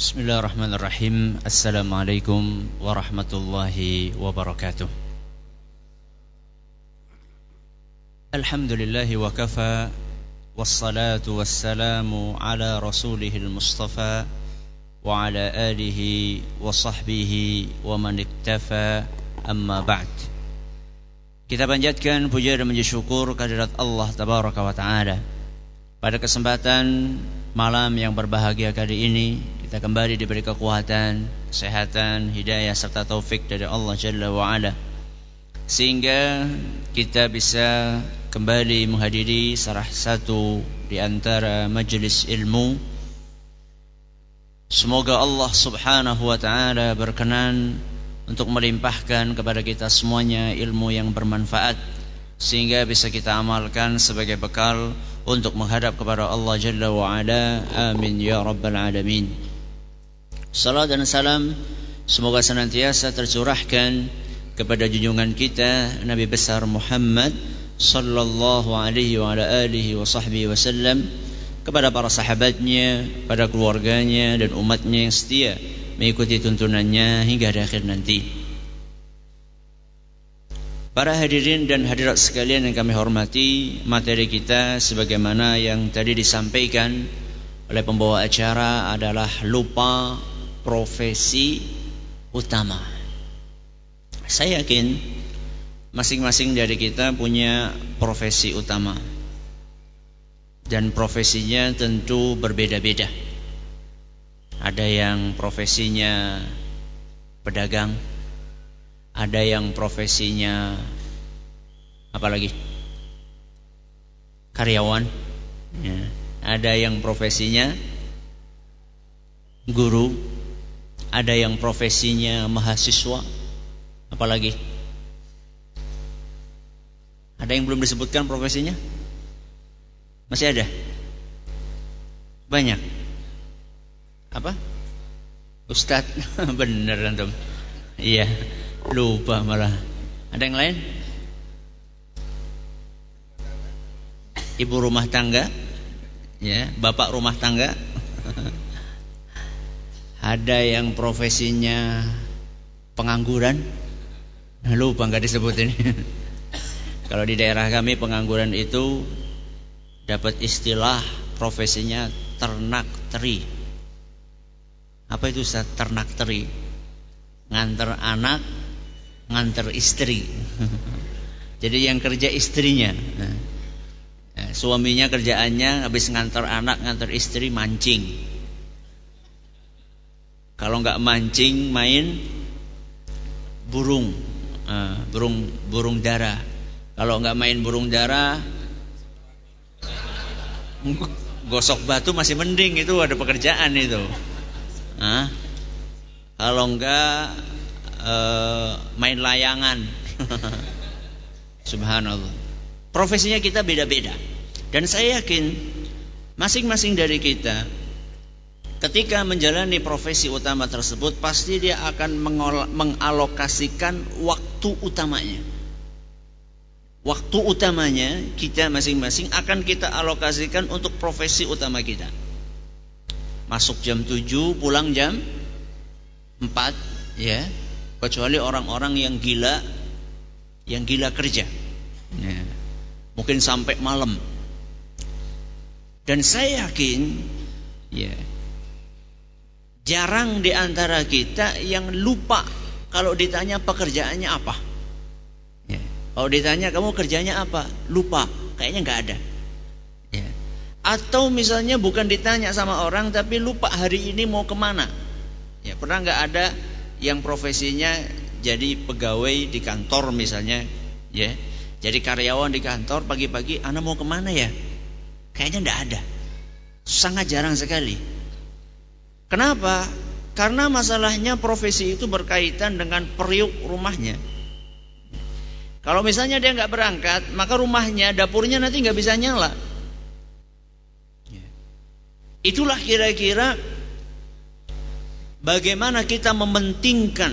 Bismillahirrahmanirrahim. Assalamualaikum warahmatullahi wabarakatuh. Alhamdulillahi wa kafa Wassalatu wassalamu ala rasulihil mustafa Wa ala alihi wa sahbihi wa man iktafa amma ba'd. Kita panjatkan puja dan menjadi syukur kehadirat Allah Tabaraka wa Ta'ala. Pada kesempatan malam yang berbahagia kali ini kita kembali diberi kekuatan, kesehatan, hidayah serta taufik dari Allah Jalla wa Ala. Sehingga kita bisa kembali menghadiri salah satu di antara majelis ilmu. Semoga Allah Subhanahu wa taala berkenan untuk melimpahkan kepada kita semuanya ilmu yang bermanfaat sehingga bisa kita amalkan sebagai bekal untuk menghadap kepada Allah Jalla wa Ala. Amin ya rabbal alamin. Salam dan salam semoga senantiasa tercurahkan kepada junjungan kita Nabi besar Muhammad sallallahu alaihi wa ala alihi wa sahbihi wasallam kepada para sahabatnya, pada keluarganya dan umatnya yang setia mengikuti tuntunannya hingga di akhir nanti. Para hadirin dan hadirat sekalian yang kami hormati, materi kita sebagaimana yang tadi disampaikan oleh pembawa acara adalah lupa profesi utama. Saya yakin masing-masing dari kita punya profesi utama. Dan profesinya tentu berbeda-beda. Ada yang profesinya pedagang, ada yang profesinya apa lagi? Karyawan, ya. ada yang profesinya guru, ada yang profesinya mahasiswa, apalagi? Ada yang belum disebutkan profesinya? Masih ada? Banyak apa? Ustad, bener antum. Iya, lupa malah. Ada yang lain? Ibu rumah tangga, ya, bapak rumah tangga. Ada yang profesinya pengangguran. Nah, lupa nggak disebut ini. Kalau di daerah kami pengangguran itu dapat istilah profesinya ternak teri. Apa itu Ustaz? Ternak teri. Nganter anak, nganter istri. Jadi yang kerja istrinya. Nah, suaminya kerjaannya habis nganter anak, nganter istri mancing. Kalau nggak mancing, main burung, uh, burung burung dara. Kalau nggak main burung dara, gosok batu masih mending itu ada pekerjaan itu. Hah? Kalau enggak uh, main layangan. Subhanallah. Profesinya kita beda-beda. Dan saya yakin masing-masing dari kita ketika menjalani profesi utama tersebut pasti dia akan mengalokasikan waktu utamanya. Waktu utamanya kita masing-masing akan kita alokasikan untuk profesi utama kita. Masuk jam 7, pulang jam 4 ya. Kecuali orang-orang yang gila yang gila kerja. Ya. Mungkin sampai malam. Dan saya yakin ya jarang di antara kita yang lupa kalau ditanya pekerjaannya apa. Ya. Kalau ditanya kamu kerjanya apa, lupa, kayaknya nggak ada. Ya. Atau misalnya bukan ditanya sama orang tapi lupa hari ini mau ke mana. Ya pernah nggak ada yang profesinya jadi pegawai di kantor misalnya, ya. Jadi karyawan di kantor pagi-pagi, anak mau ke mana ya? Kayaknya nggak ada. Sangat jarang sekali. Kenapa? Karena masalahnya profesi itu berkaitan dengan periuk rumahnya. Kalau misalnya dia nggak berangkat, maka rumahnya, dapurnya nanti nggak bisa nyala. Itulah kira-kira bagaimana kita mementingkan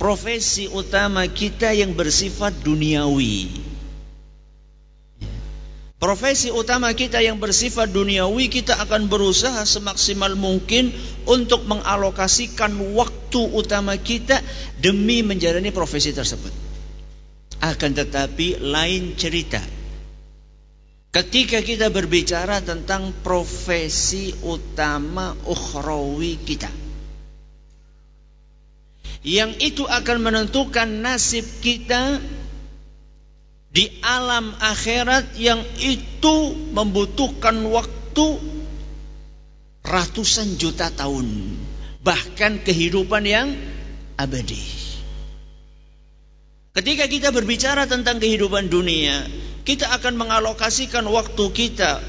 profesi utama kita yang bersifat duniawi. Profesi utama kita yang bersifat duniawi kita akan berusaha semaksimal mungkin untuk mengalokasikan waktu utama kita demi menjalani profesi tersebut. Akan tetapi lain cerita. Ketika kita berbicara tentang profesi utama ukhrawi kita. Yang itu akan menentukan nasib kita di alam akhirat yang itu membutuhkan waktu ratusan juta tahun bahkan kehidupan yang abadi. Ketika kita berbicara tentang kehidupan dunia kita akan mengalokasikan waktu kita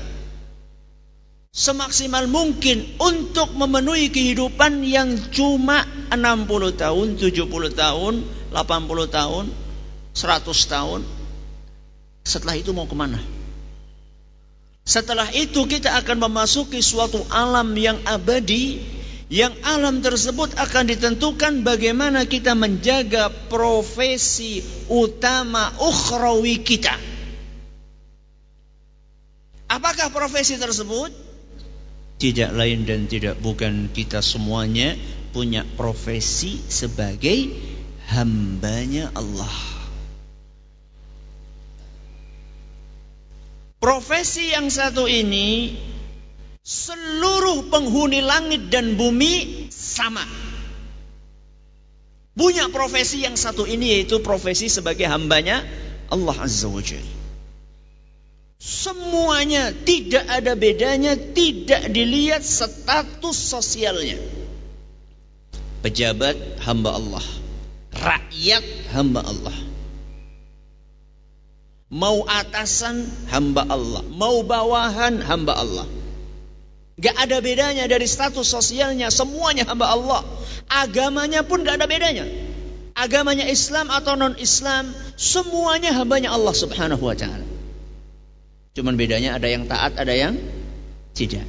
semaksimal mungkin untuk memenuhi kehidupan yang cuma 60 tahun, 70 tahun, 80 tahun, 100 tahun setelah itu mau ke mana? Setelah itu kita akan memasuki suatu alam yang abadi yang alam tersebut akan ditentukan bagaimana kita menjaga profesi utama ukhrawi kita. Apakah profesi tersebut? Tidak lain dan tidak bukan kita semuanya punya profesi sebagai hambanya Allah. Profesi yang satu ini seluruh penghuni langit dan bumi sama. Punya profesi yang satu ini yaitu profesi sebagai hambanya Allah Azza wa Jalla. Semuanya tidak ada bedanya, tidak dilihat status sosialnya. Pejabat hamba Allah, rakyat hamba Allah. Mau atasan hamba Allah, mau bawahan hamba Allah. Gak ada bedanya dari status sosialnya, semuanya hamba Allah. Agamanya pun gak ada bedanya. Agamanya Islam atau non-Islam, semuanya hambanya Allah subhanahu wa ta'ala. Cuman bedanya ada yang taat, ada yang tidak.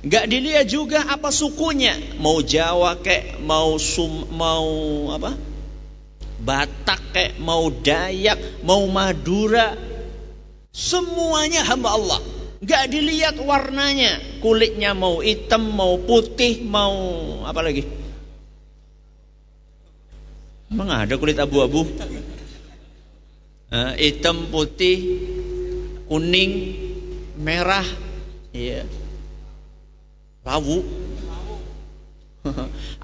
Gak dilihat juga apa sukunya, mau Jawa kek, mau sum, mau apa? Batak kayak mau Dayak, mau Madura, semuanya hamba Allah. Gak dilihat warnanya, kulitnya mau hitam, mau putih, mau apa lagi? Emang ada kulit abu-abu? Uh, hitam, putih, kuning, merah, iya. Lawu.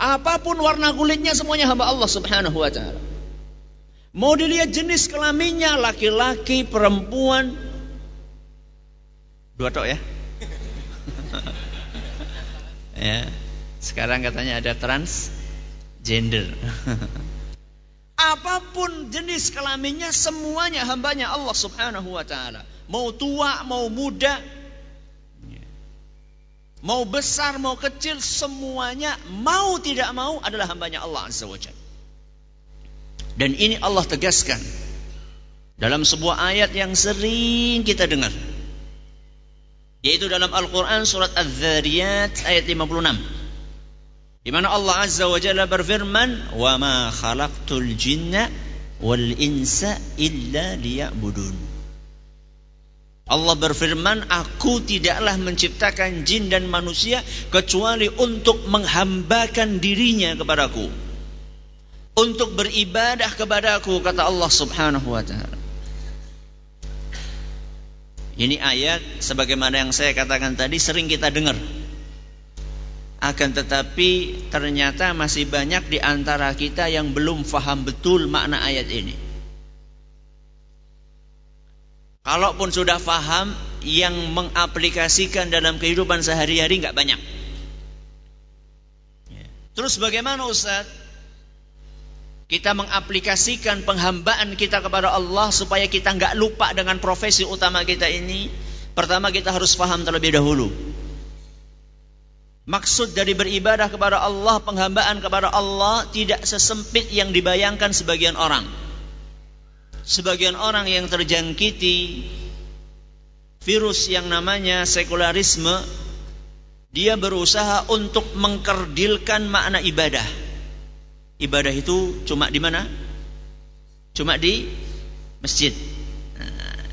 Apa pun warna kulitnya semuanya hamba Allah Subhanahu wa taala. Mau dilihat jenis kelaminnya laki-laki, perempuan. Dua tok ya. ya. Sekarang katanya ada transgender. Apa pun jenis kelaminnya semuanya hambanya Allah Subhanahu wa taala. Mau tua, mau muda, mau besar, mau kecil semuanya mau tidak mau adalah hambanya Allah Azza wa Jalla. Dan ini Allah tegaskan dalam sebuah ayat yang sering kita dengar. Yaitu dalam Al-Quran surat Az-Zariyat ayat 56. Di mana Allah Azza wa Jalla berfirman, "Wa ma khalaqtul jinna wal insa illa liya'budun." Allah berfirman, "Aku tidaklah menciptakan jin dan manusia kecuali untuk menghambakan dirinya kepadaku." Untuk beribadah kepadaku kata Allah Subhanahu wa taala. Ini ayat sebagaimana yang saya katakan tadi sering kita dengar. Akan tetapi ternyata masih banyak di antara kita yang belum faham betul makna ayat ini. Kalaupun sudah faham, yang mengaplikasikan dalam kehidupan sehari-hari nggak banyak. Terus bagaimana Ustaz? Kita mengaplikasikan penghambaan kita kepada Allah supaya kita nggak lupa dengan profesi utama kita ini. Pertama kita harus paham terlebih dahulu. Maksud dari beribadah kepada Allah, penghambaan kepada Allah tidak sesempit yang dibayangkan sebagian orang. Sebagian orang yang terjangkiti virus yang namanya sekularisme, dia berusaha untuk mengkerdilkan makna ibadah ibadah itu cuma di mana? Cuma di masjid. Nah,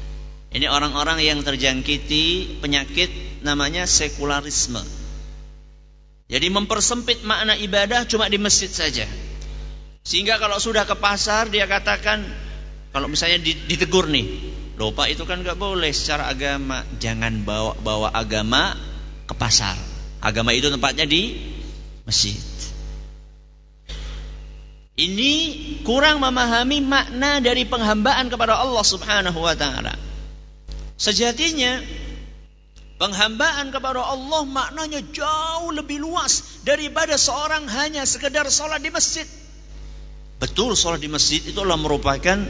Ini orang-orang yang terjangkiti penyakit namanya sekularisme. Jadi mempersempit makna ibadah cuma di masjid saja. Sehingga kalau sudah ke pasar dia katakan kalau misalnya ditegur nih, lupa itu kan nggak boleh secara agama. Jangan bawa bawa agama ke pasar. Agama itu tempatnya di masjid. Ini kurang memahami makna dari penghambaan kepada Allah Subhanahu wa taala. Sejatinya penghambaan kepada Allah maknanya jauh lebih luas daripada seorang hanya sekedar sholat di masjid. Betul sholat di masjid itulah merupakan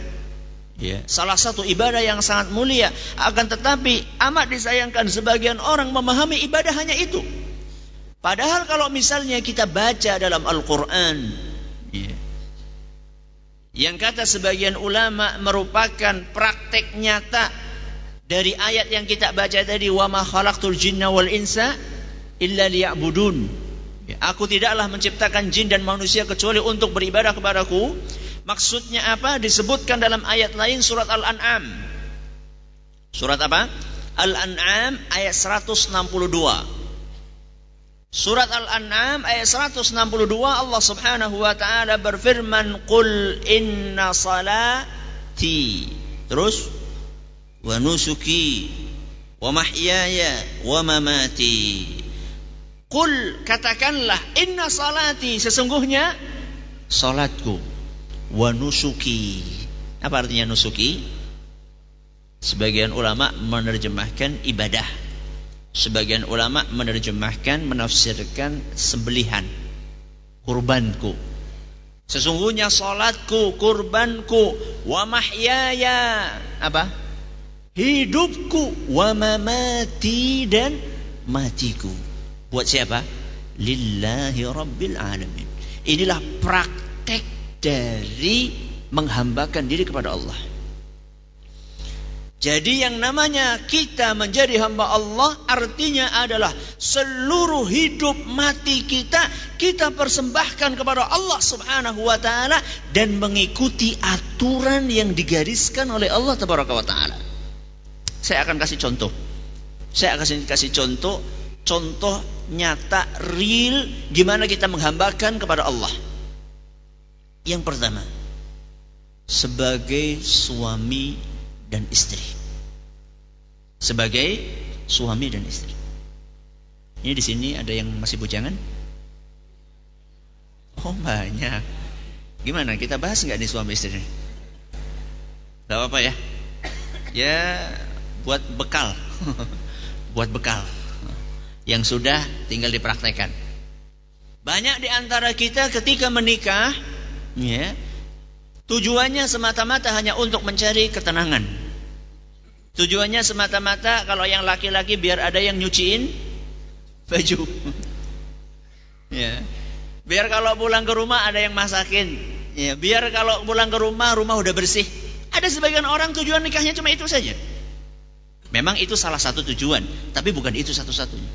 ya, salah satu ibadah yang sangat mulia. Akan tetapi amat disayangkan sebagian orang memahami ibadah hanya itu. Padahal kalau misalnya kita baca dalam Al-Quran, ya, yang kata sebagian ulama merupakan praktek nyata dari ayat yang kita baca tadi wa ma khalaqtul jinna wal insa illa liya'budun. Ya, aku tidaklah menciptakan jin dan manusia kecuali untuk beribadah kepadaku. Maksudnya apa? Disebutkan dalam ayat lain surat al-an'am. Surat apa? Al-an'am ayat 162 Surat Al-An'am ayat 162 Allah Subhanahu wa taala berfirman qul inna salati. Terus wa nusuki wa mahyaya wa mamati. Qul katakanlah inna salati sesungguhnya salatku. Wa nusuki. Apa artinya nusuki? Sebagian ulama menerjemahkan ibadah Sebagian ulama menerjemahkan, menafsirkan sembelihan kurbanku. Sesungguhnya salatku, kurbanku, wa mahyaya apa? Hidupku, wa mamati dan matiku. Buat siapa? Lillahi rabbil alamin. Inilah praktek dari menghambakan diri kepada Allah. Jadi yang namanya kita menjadi hamba Allah artinya adalah seluruh hidup mati kita kita persembahkan kepada Allah Subhanahu wa taala dan mengikuti aturan yang digariskan oleh Allah Tabaraka wa taala. Saya akan kasih contoh. Saya akan kasih contoh contoh nyata real gimana kita menghambakan kepada Allah. Yang pertama, sebagai suami dan istri. Sebagai suami dan istri. Ini di sini ada yang masih bujangan? Oh banyak. Gimana? Kita bahas nggak nih suami istri? Gak apa-apa ya. Ya buat bekal, buat bekal. Yang sudah tinggal dipraktekkan. Banyak di antara kita ketika menikah, ya, tujuannya semata-mata hanya untuk mencari ketenangan Tujuannya semata-mata kalau yang laki-laki biar ada yang nyuciin baju. ya. Biar kalau pulang ke rumah ada yang masakin. Ya, biar kalau pulang ke rumah rumah udah bersih. Ada sebagian orang tujuan nikahnya cuma itu saja. Memang itu salah satu tujuan, tapi bukan itu satu-satunya.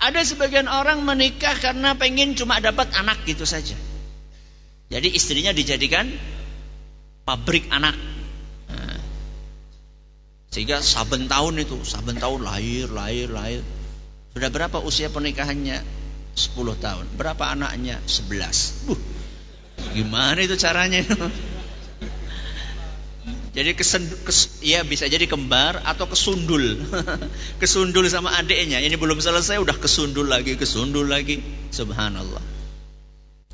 Ada sebagian orang menikah karena pengen cuma dapat anak gitu saja. Jadi istrinya dijadikan pabrik anak. Sehingga saben tahun itu, saben tahun lahir, lahir, lahir. Sudah berapa usia pernikahannya? 10 tahun. Berapa anaknya? 11. Buh, gimana itu caranya? jadi kesen, kes, ya bisa jadi kembar atau kesundul. kesundul sama adiknya. Ini belum selesai udah kesundul lagi, kesundul lagi. Subhanallah.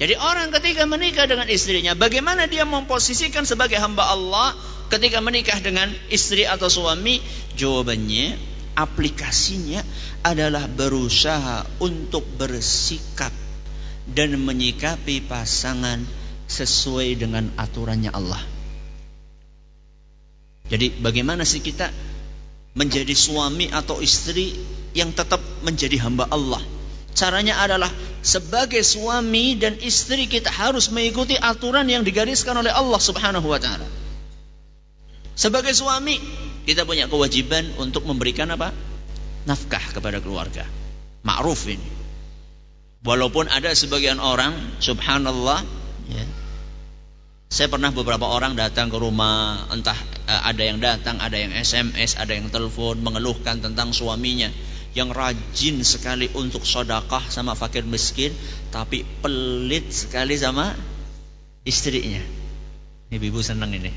Jadi orang ketika menikah dengan istrinya, bagaimana dia memposisikan sebagai hamba Allah ketika menikah dengan istri atau suami? Jawabannya, aplikasinya adalah berusaha untuk bersikap dan menyikapi pasangan sesuai dengan aturannya Allah. Jadi bagaimana sih kita menjadi suami atau istri yang tetap menjadi hamba Allah? Caranya adalah sebagai suami dan istri kita harus mengikuti aturan yang digariskan oleh Allah Subhanahu wa taala. Sebagai suami, kita punya kewajiban untuk memberikan apa? Nafkah kepada keluarga. Ma'ruf ini. Walaupun ada sebagian orang, subhanallah, ya, Saya pernah beberapa orang datang ke rumah, entah uh, ada yang datang, ada yang SMS, ada yang telepon mengeluhkan tentang suaminya yang rajin sekali untuk sodakah sama fakir miskin, tapi pelit sekali sama istrinya. Ini ibu senang ini.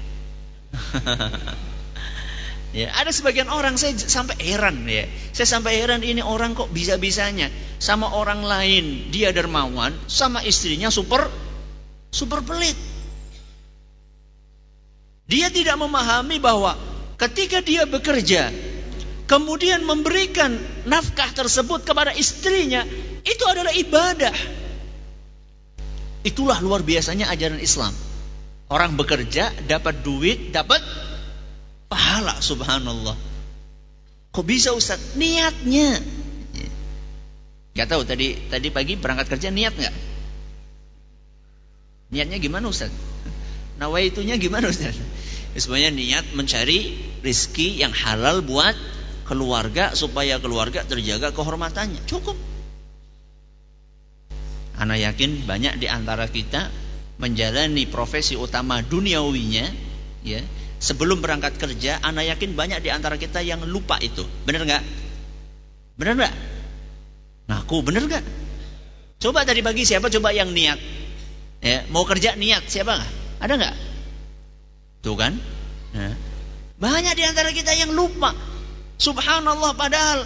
ya, ada sebagian orang saya sampai heran ya. Saya sampai heran ini orang kok bisa-bisanya sama orang lain dia dermawan, sama istrinya super super pelit. Dia tidak memahami bahwa ketika dia bekerja, kemudian memberikan nafkah tersebut kepada istrinya, itu adalah ibadah. Itulah luar biasanya ajaran Islam. Orang bekerja dapat duit, dapat pahala subhanallah. Kok bisa Ustaz? Niatnya. Gak tahu tadi tadi pagi berangkat kerja niat nggak? Niatnya gimana Ustaz? Nawaitunya gimana Ustaz? Ya, semuanya niat mencari rizki yang halal buat keluarga supaya keluarga terjaga kehormatannya. Cukup. Anak yakin banyak di antara kita menjalani profesi utama duniawinya ya sebelum berangkat kerja anak yakin banyak di antara kita yang lupa itu. Benar nggak? Benar nggak? Ngaku benar nggak? Coba tadi pagi siapa? Coba yang niat. Ya mau kerja niat siapa nggak? Ada nggak? Tuh kan? Ya. banyak di antara kita yang lupa subhanallah padahal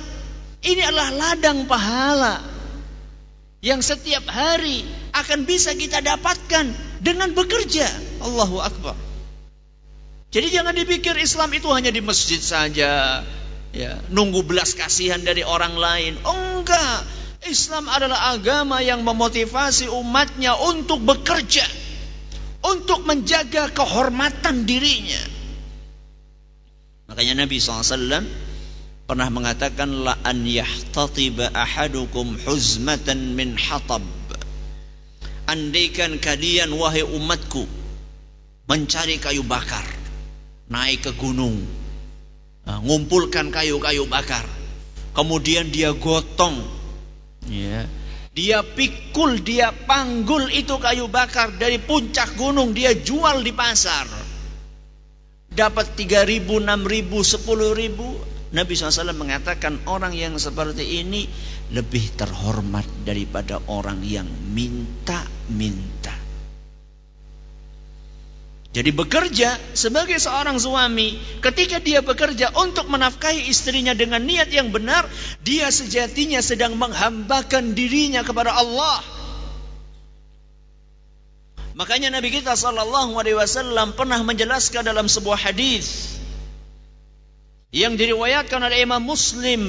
ini adalah ladang pahala yang setiap hari akan bisa kita dapatkan dengan bekerja. Allahu Akbar. Jadi jangan dipikir Islam itu hanya di masjid saja, ya, nunggu belas kasihan dari orang lain. Oh enggak, Islam adalah agama yang memotivasi umatnya untuk bekerja, untuk menjaga kehormatan dirinya. Makanya Nabi SAW pernah mengatakan la an yahtatiba ahadukum huzmatan min hatab. Andaikan kalian wahai umatku mencari kayu bakar naik ke gunung nah, ngumpulkan kayu-kayu bakar kemudian dia gotong ya dia pikul dia panggul itu kayu bakar dari puncak gunung dia jual di pasar. Dapat 3000 6000 10000 Nabi SAW mengatakan orang yang seperti ini lebih terhormat daripada orang yang minta-minta. Jadi bekerja sebagai seorang suami, ketika dia bekerja untuk menafkahi istrinya dengan niat yang benar, dia sejatinya sedang menghambakan dirinya kepada Allah. Makanya Nabi kita Shallallahu Alaihi Wasallam pernah menjelaskan dalam sebuah hadis yang diriwayatkan oleh Imam Muslim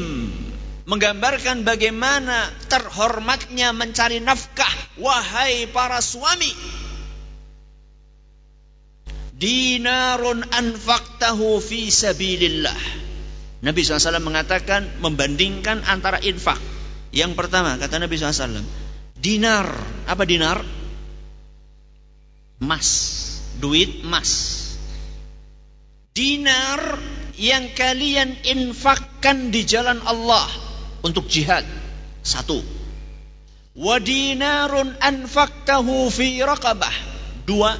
menggambarkan bagaimana terhormatnya mencari nafkah wahai para suami. Dinarun anfaqtahu fi sabilillah. Nabi SAW mengatakan membandingkan antara infak. Yang pertama kata Nabi SAW dinar. Apa dinar? Emas. Duit emas dinar yang kalian infakkan di jalan Allah untuk jihad. Satu. Wa dinarun anfaktahu fi raqabah. Dua.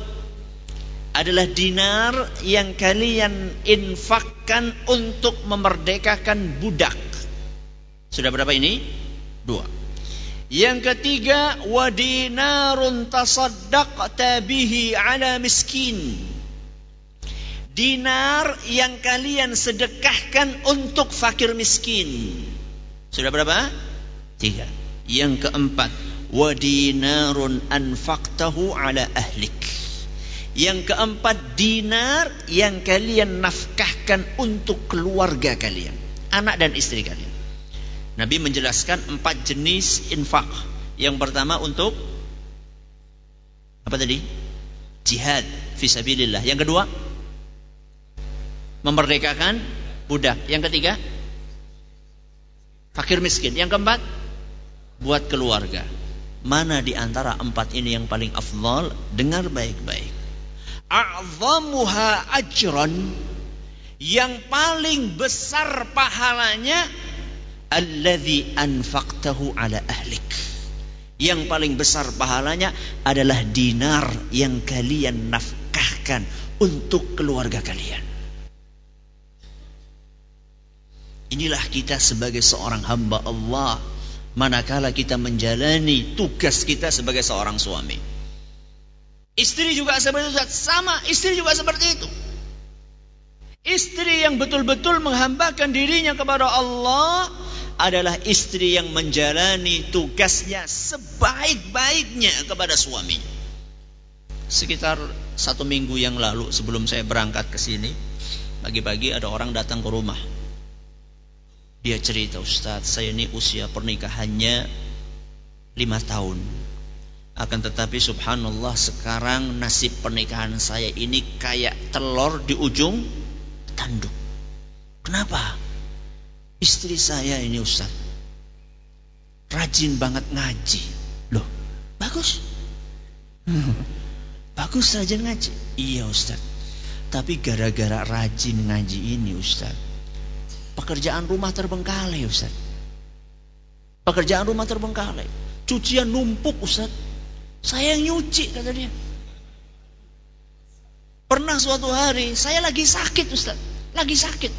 Adalah dinar yang kalian infakkan untuk memerdekakan budak. Sudah berapa ini? Dua. Yang ketiga, wa dinarun tasaddaqta bihi ala miskin dinar yang kalian sedekahkan untuk fakir miskin. Sudah berapa? Tiga. Yang keempat, wa dinarun anfaqtahu ala ahlik. Yang keempat, dinar yang kalian nafkahkan untuk keluarga kalian, anak dan istri kalian. Nabi menjelaskan empat jenis infak. Yang pertama untuk apa tadi? Jihad fisabilillah. Yang kedua, memerdekakan budak. Yang ketiga, fakir miskin. Yang keempat, buat keluarga. Mana di antara empat ini yang paling afdal? Dengar baik-baik. A'zamuha ajran yang paling besar pahalanya alladzi anfaqtahu ala ahlik. Yang paling besar pahalanya adalah dinar yang kalian nafkah berkahkan untuk keluarga kalian. Inilah kita sebagai seorang hamba Allah manakala kita menjalani tugas kita sebagai seorang suami. Istri juga seperti itu, sama istri juga seperti itu. Istri yang betul-betul menghambakan dirinya kepada Allah adalah istri yang menjalani tugasnya sebaik-baiknya kepada suami. Sekitar satu minggu yang lalu sebelum saya berangkat ke sini, pagi-pagi ada orang datang ke rumah dia cerita Ustadz saya ini usia pernikahannya lima tahun akan tetapi subhanallah sekarang nasib pernikahan saya ini kayak telur di ujung tanduk. Kenapa? Istri saya ini Ustadz rajin banget ngaji. Loh, bagus. bagus rajin ngaji. Iya Ustadz. Tapi gara-gara rajin ngaji ini Ustadz Pekerjaan rumah terbengkalai Ustaz. Pekerjaan rumah terbengkalai. Cucian numpuk Ustaz. Saya yang nyuci kata dia. Pernah suatu hari saya lagi sakit Ustaz. Lagi sakit.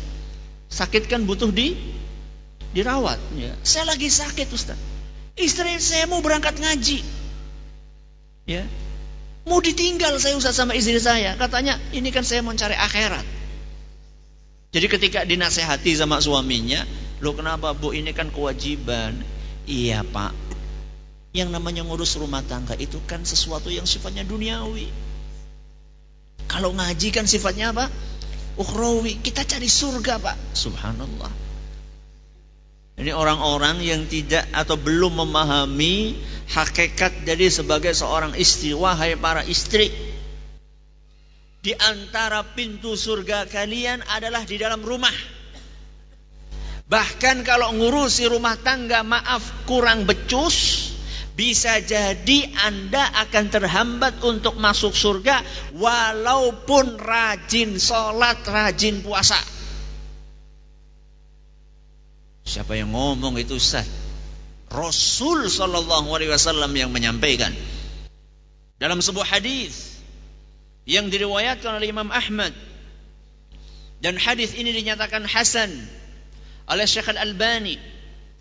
Sakit kan butuh di dirawat. Ya. Saya lagi sakit Ustaz. Istri saya mau berangkat ngaji. Ya. Mau ditinggal saya Ustaz sama istri saya. Katanya ini kan saya mau cari akhirat. Jadi ketika dinasehati sama suaminya, lo kenapa bu ini kan kewajiban. Iya pak, yang namanya ngurus rumah tangga itu kan sesuatu yang sifatnya duniawi. Kalau ngaji kan sifatnya apa? Ukhrawi. Kita cari surga pak. Subhanallah. Ini orang-orang yang tidak atau belum memahami hakikat dari sebagai seorang istri. Wahai para istri, di antara pintu surga kalian adalah di dalam rumah. Bahkan kalau ngurusi rumah tangga maaf kurang becus, bisa jadi Anda akan terhambat untuk masuk surga walaupun rajin sholat, rajin puasa. Siapa yang ngomong itu Ustaz? Rasul Shallallahu Alaihi Wasallam yang menyampaikan dalam sebuah hadis yang diriwayatkan oleh Imam Ahmad. Dan hadis ini dinyatakan hasan oleh Syekh Al-Albani.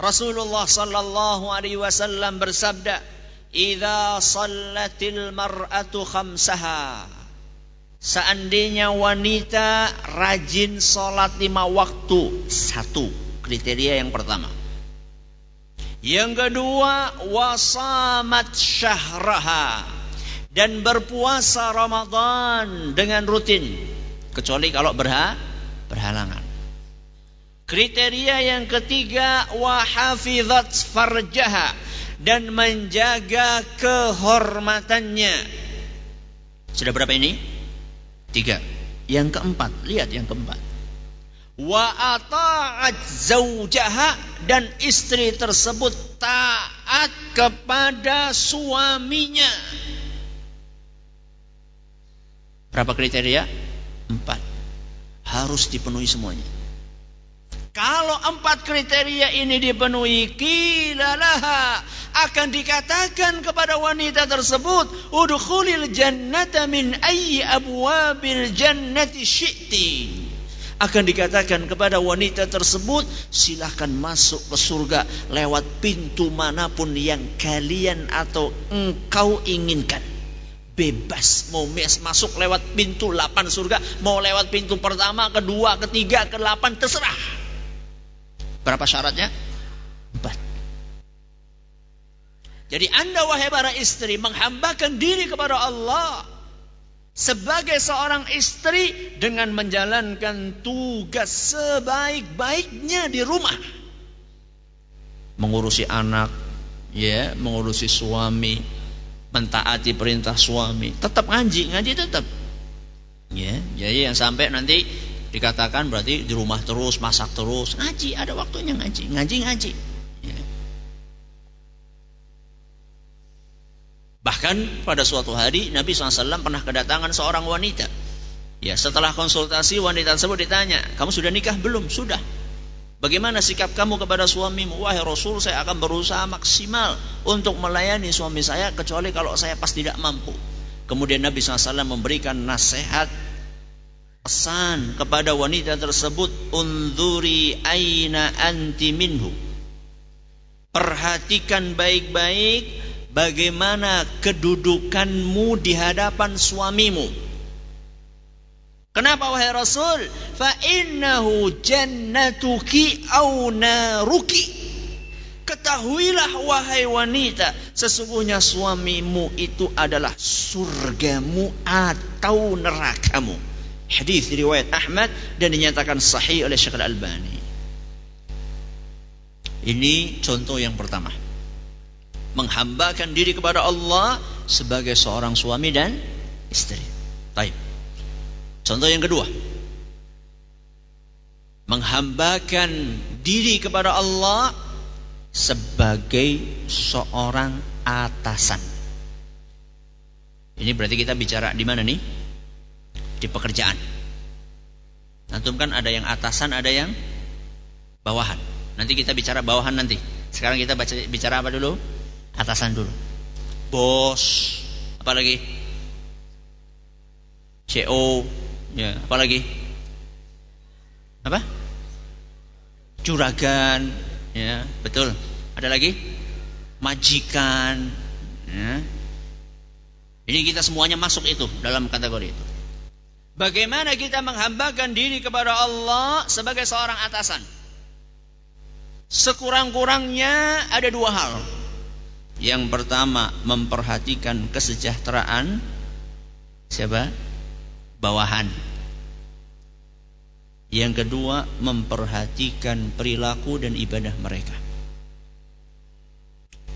Rasulullah sallallahu alaihi wasallam bersabda "Idza sallatil mar'atu khamsaha" Seandainya wanita rajin sholat lima waktu Satu kriteria yang pertama. Yang kedua Wasamat syahraha dan berpuasa Ramadan dengan rutin kecuali kalau berha berhalangan. Kriteria yang ketiga wahafizat farjaha dan menjaga kehormatannya. Sudah berapa ini? Tiga. Yang keempat, lihat yang keempat. Wa ata'at zaujaha dan istri tersebut taat kepada suaminya. Berapa kriteria? Empat. Harus dipenuhi semuanya. Kalau empat kriteria ini dipenuhi, kilalaha akan dikatakan kepada wanita tersebut, udkhulil jannata min ayyi abwabil jannati syi'ti. Akan dikatakan kepada wanita tersebut, silahkan masuk ke surga lewat pintu mana pun yang kalian atau engkau inginkan bebas. Mau masuk lewat pintu 8 surga mau lewat pintu pertama kedua ketiga ke 8 terserah. Berapa syaratnya? Empat. Jadi anda wahai para istri menghambakan diri kepada Allah sebagai seorang istri dengan menjalankan tugas sebaik-baiknya di rumah. Mengurusi anak ya mengurusi suami mentaati perintah suami, tetap ngaji, ngaji tetap. Ya, jadi yang sampai nanti dikatakan berarti di rumah terus, masak terus, ngaji, ada waktunya ngaji, ngaji ngaji. Ya. Bahkan pada suatu hari Nabi SAW pernah kedatangan seorang wanita. Ya, setelah konsultasi wanita tersebut ditanya, kamu sudah nikah belum? Sudah. Bagaimana sikap kamu kepada suamimu? Wahai Rasul, saya akan berusaha maksimal untuk melayani suami saya kecuali kalau saya pas tidak mampu. Kemudian Nabi SAW memberikan nasihat pesan kepada wanita tersebut unzuri aina anti minhu perhatikan baik-baik bagaimana kedudukanmu di hadapan suamimu Kenapa wahai Rasul? Fa innahu jannatuki au naruki. Ketahuilah wahai wanita, sesungguhnya suamimu itu adalah surgamu atau nerakamu. Hadis riwayat Ahmad dan dinyatakan sahih oleh Syekh Al-Albani. Ini contoh yang pertama. Menghambakan diri kepada Allah sebagai seorang suami dan istri. Baik. Contoh yang kedua. Menghambakan diri kepada Allah sebagai seorang atasan. Ini berarti kita bicara di mana nih? Di pekerjaan. Antum kan ada yang atasan, ada yang bawahan. Nanti kita bicara bawahan nanti. Sekarang kita baca, bicara apa dulu? Atasan dulu. Bos, apalagi? CO, Ya, apalagi? Apa? Juragan, ya, betul. Ada lagi? Majikan, ya. Ini kita semuanya masuk itu dalam kategori itu. Bagaimana kita menghambakan diri kepada Allah sebagai seorang atasan? Sekurang-kurangnya ada dua hal. Yang pertama memperhatikan kesejahteraan siapa? Bawahan. Yang kedua, memperhatikan perilaku dan ibadah mereka.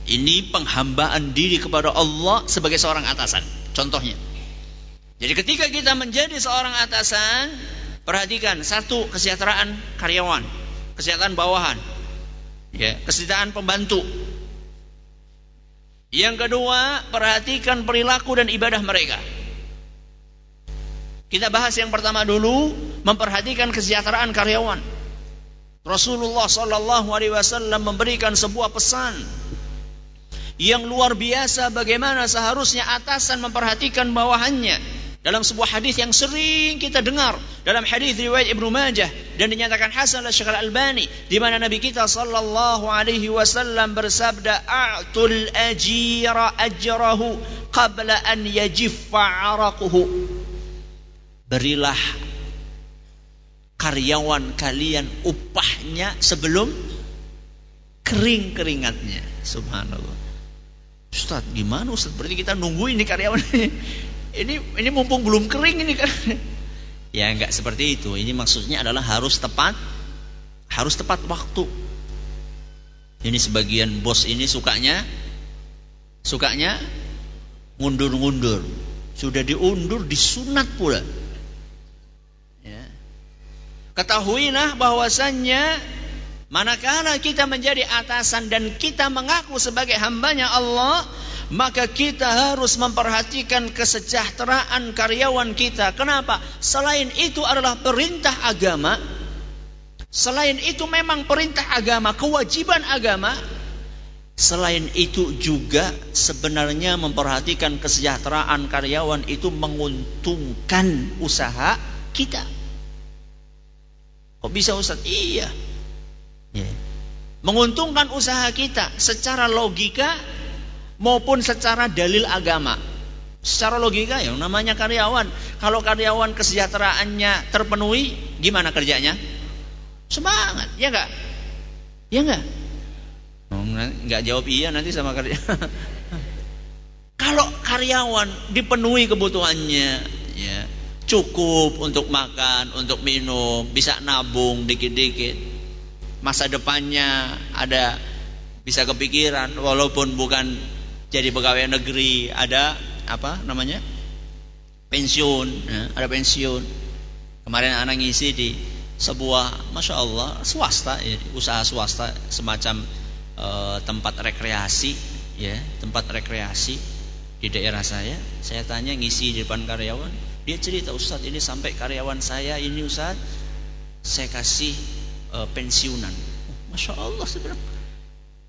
Ini penghambaan diri kepada Allah sebagai seorang atasan. Contohnya. Jadi ketika kita menjadi seorang atasan, perhatikan satu kesejahteraan karyawan, kesejahteraan bawahan, ya, kesejahteraan pembantu. Yang kedua, perhatikan perilaku dan ibadah mereka. Kita bahas yang pertama dulu, memperhatikan kesejahteraan karyawan. Rasulullah Shallallahu Alaihi Wasallam memberikan sebuah pesan yang luar biasa bagaimana seharusnya atasan memperhatikan bawahannya dalam sebuah hadis yang sering kita dengar dalam hadis riwayat Ibnu Majah dan dinyatakan hasan oleh Syekh Al-Albani di mana Nabi kita sallallahu alaihi wasallam bersabda a'tul ajira ajrahu qabla an yajiffa 'araquhu berilah karyawan kalian upahnya sebelum kering keringatnya subhanallah. Ustaz gimana Ustaz? Berarti kita nunggu ini karyawan ini. Ini ini mumpung belum kering ini kan. Ya enggak seperti itu. Ini maksudnya adalah harus tepat harus tepat waktu. Ini sebagian bos ini sukanya sukanya ngundur-ngundur. Sudah diundur disunat pula Ketahuilah bahwasannya manakala kita menjadi atasan dan kita mengaku sebagai hambanya Allah, maka kita harus memperhatikan kesejahteraan karyawan kita. Kenapa? Selain itu adalah perintah agama. Selain itu memang perintah agama, kewajiban agama. Selain itu juga sebenarnya memperhatikan kesejahteraan karyawan itu menguntungkan usaha kita. Kok bisa Ustaz? Iya. Ya. Menguntungkan usaha kita secara logika maupun secara dalil agama. Secara logika ya namanya karyawan. Kalau karyawan kesejahteraannya terpenuhi, gimana kerjanya? Semangat, ya enggak? Ya enggak? Oh, enggak jawab iya nanti sama kerja. Kalau karyawan dipenuhi kebutuhannya, ya, cukup untuk makan, untuk minum, bisa nabung dikit-dikit. Masa depannya ada bisa kepikiran walaupun bukan jadi pegawai negeri, ada apa namanya? pensiun, ya, ada pensiun. Kemarin anak ngisi di sebuah masya Allah swasta, ya, usaha swasta semacam uh, tempat rekreasi, ya tempat rekreasi di daerah saya. Saya tanya ngisi di depan karyawan, dia cerita Ustaz ini sampai karyawan saya ini Ustaz saya kasih uh, pensiunan. Oh, Masya Allah sebenarnya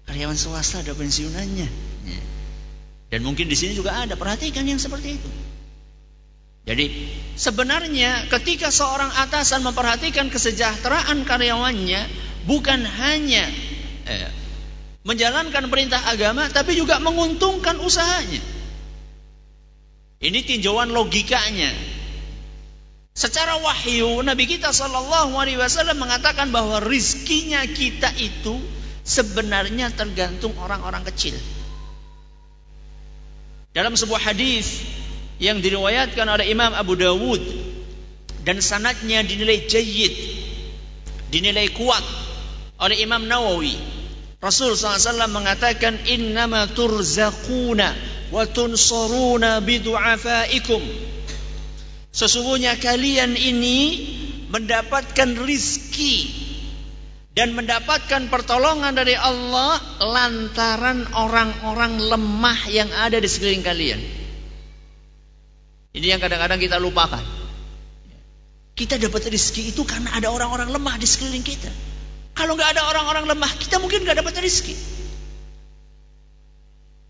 karyawan swasta ada pensiunannya. Ya. Dan mungkin di sini juga ada perhatikan yang seperti itu. Jadi sebenarnya ketika seorang atasan memperhatikan kesejahteraan karyawannya bukan hanya eh, menjalankan perintah agama tapi juga menguntungkan usahanya. Ini tinjauan logikanya. Secara wahyu Nabi kita Shallallahu Alaihi Wasallam mengatakan bahwa rizkinya kita itu sebenarnya tergantung orang-orang kecil. Dalam sebuah hadis yang diriwayatkan oleh Imam Abu Dawud dan sanadnya dinilai jayyid, dinilai kuat oleh Imam Nawawi. Rasul SAW mengatakan innama turzaquna wa tunsuruna bidu'afaikum Sesungguhnya kalian ini mendapatkan rizki dan mendapatkan pertolongan dari Allah lantaran orang-orang lemah yang ada di sekeliling kalian. Ini yang kadang-kadang kita lupakan. Kita dapat rizki itu karena ada orang-orang lemah di sekeliling kita. Kalau nggak ada orang-orang lemah, kita mungkin nggak dapat rizki.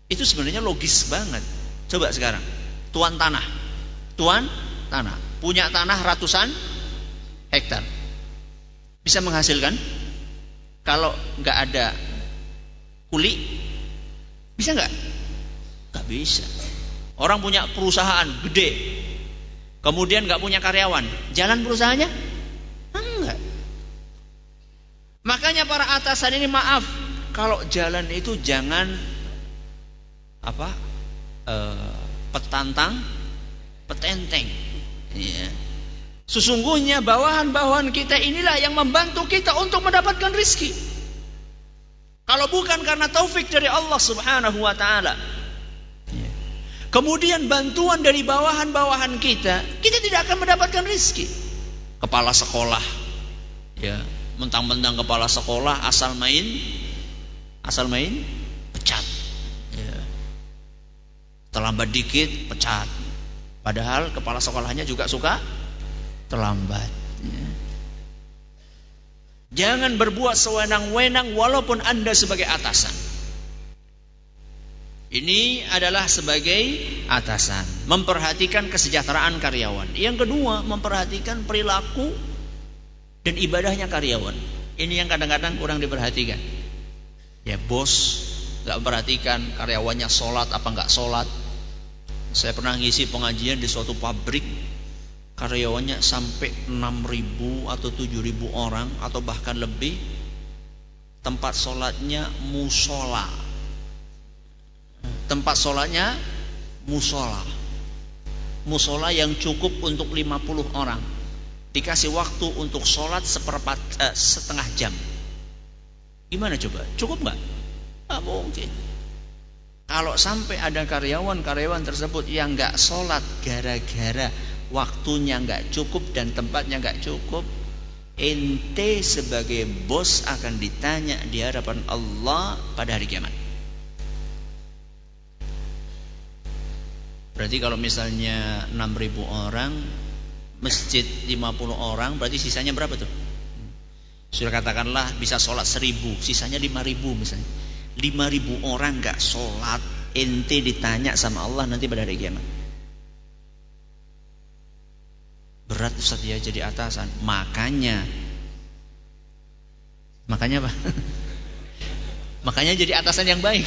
Itu sebenarnya logis banget. Coba sekarang, tuan tanah, tuan tanah. Punya tanah ratusan hektar. Bisa menghasilkan? Kalau nggak ada kuli, bisa nggak? Nggak bisa. Orang punya perusahaan gede, kemudian nggak punya karyawan, jalan perusahaannya? Enggak. Makanya para atasan ini maaf, kalau jalan itu jangan apa? Eh, petantang, petenteng. Ya. Sesungguhnya bawahan-bawahan kita inilah yang membantu kita untuk mendapatkan rizki. Kalau bukan karena taufik dari Allah subhanahu wa ta'ala. Ya. Kemudian bantuan dari bawahan-bawahan kita, kita tidak akan mendapatkan rizki. Kepala sekolah, ya, mentang-mentang kepala sekolah asal main, asal main, pecat. Terlambat dikit, pecat. Padahal kepala sekolahnya juga suka terlambat. Ya. Jangan berbuat sewenang-wenang walaupun Anda sebagai atasan. Ini adalah sebagai atasan, memperhatikan kesejahteraan karyawan. Yang kedua, memperhatikan perilaku dan ibadahnya karyawan. Ini yang kadang-kadang kurang diperhatikan. Ya bos nggak memperhatikan karyawannya sholat apa nggak sholat, saya pernah ngisi pengajian di suatu pabrik karyawannya sampai 6.000 atau 7.000 orang atau bahkan lebih. Tempat sholatnya musola. Tempat sholatnya musola. Musola yang cukup untuk 50 orang. Dikasih waktu untuk sholat seperempat eh, setengah jam. Gimana coba? Cukup nggak? Nggak mungkin kalau sampai ada karyawan-karyawan tersebut yang nggak sholat gara-gara waktunya nggak cukup dan tempatnya nggak cukup, ente sebagai bos akan ditanya di hadapan Allah pada hari kiamat. Berarti kalau misalnya 6000 orang, masjid 50 orang, berarti sisanya berapa tuh? Sudah katakanlah bisa sholat 1000, sisanya 5000 misalnya. 5000 orang gak sholat ente ditanya sama Allah nanti pada hari kiamat. Berat Ustaz ya jadi atasan. Makanya. Makanya apa? Makanya jadi atasan yang baik.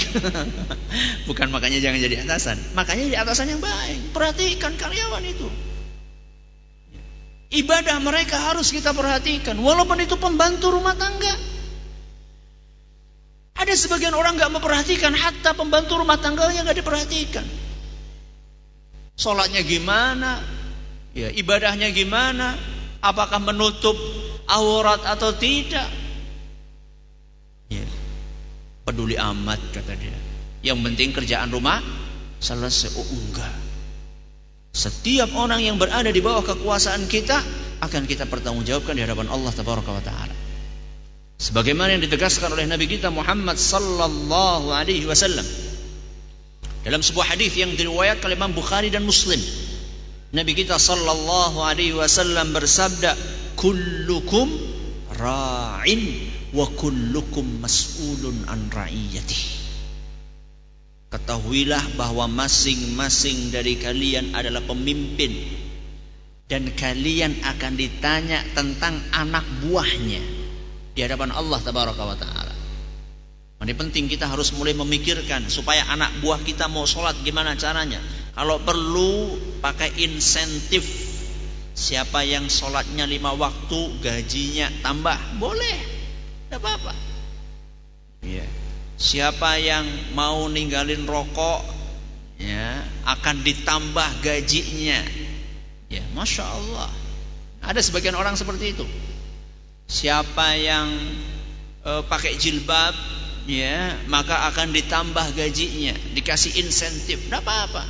Bukan makanya jangan jadi atasan. Makanya jadi atasan yang baik. Perhatikan karyawan itu. Ibadah mereka harus kita perhatikan. Walaupun itu pembantu rumah tangga ada sebagian orang nggak memperhatikan, hatta pembantu rumah tangganya nggak diperhatikan. Sholatnya gimana? Ya, ibadahnya gimana? Apakah menutup aurat atau tidak? Ya, peduli amat kata dia. Yang penting kerjaan rumah selesai. Oh enggak. Setiap orang yang berada di bawah kekuasaan kita akan kita pertanggungjawabkan di hadapan Allah Taala sebagaimana yang ditegaskan oleh Nabi kita Muhammad sallallahu alaihi wasallam. Dalam sebuah hadis yang diriwayatkan oleh Imam Bukhari dan Muslim. Nabi kita sallallahu alaihi wasallam bersabda kullukum ra'in wa kullukum mas'ulun an ra'iyati Ketahuilah bahwa masing-masing dari kalian adalah pemimpin. Dan kalian akan ditanya tentang anak buahnya di hadapan Allah tabaraka wa taala. Ini penting kita harus mulai memikirkan supaya anak buah kita mau sholat gimana caranya. Kalau perlu pakai insentif Siapa yang sholatnya lima waktu gajinya tambah boleh, tidak apa-apa. Ya. Siapa yang mau ninggalin rokok, ya akan ditambah gajinya. Ya, masya Allah. Ada sebagian orang seperti itu. Siapa yang e, pakai jilbab, ya maka akan ditambah gajinya, dikasih insentif, tidak apa-apa.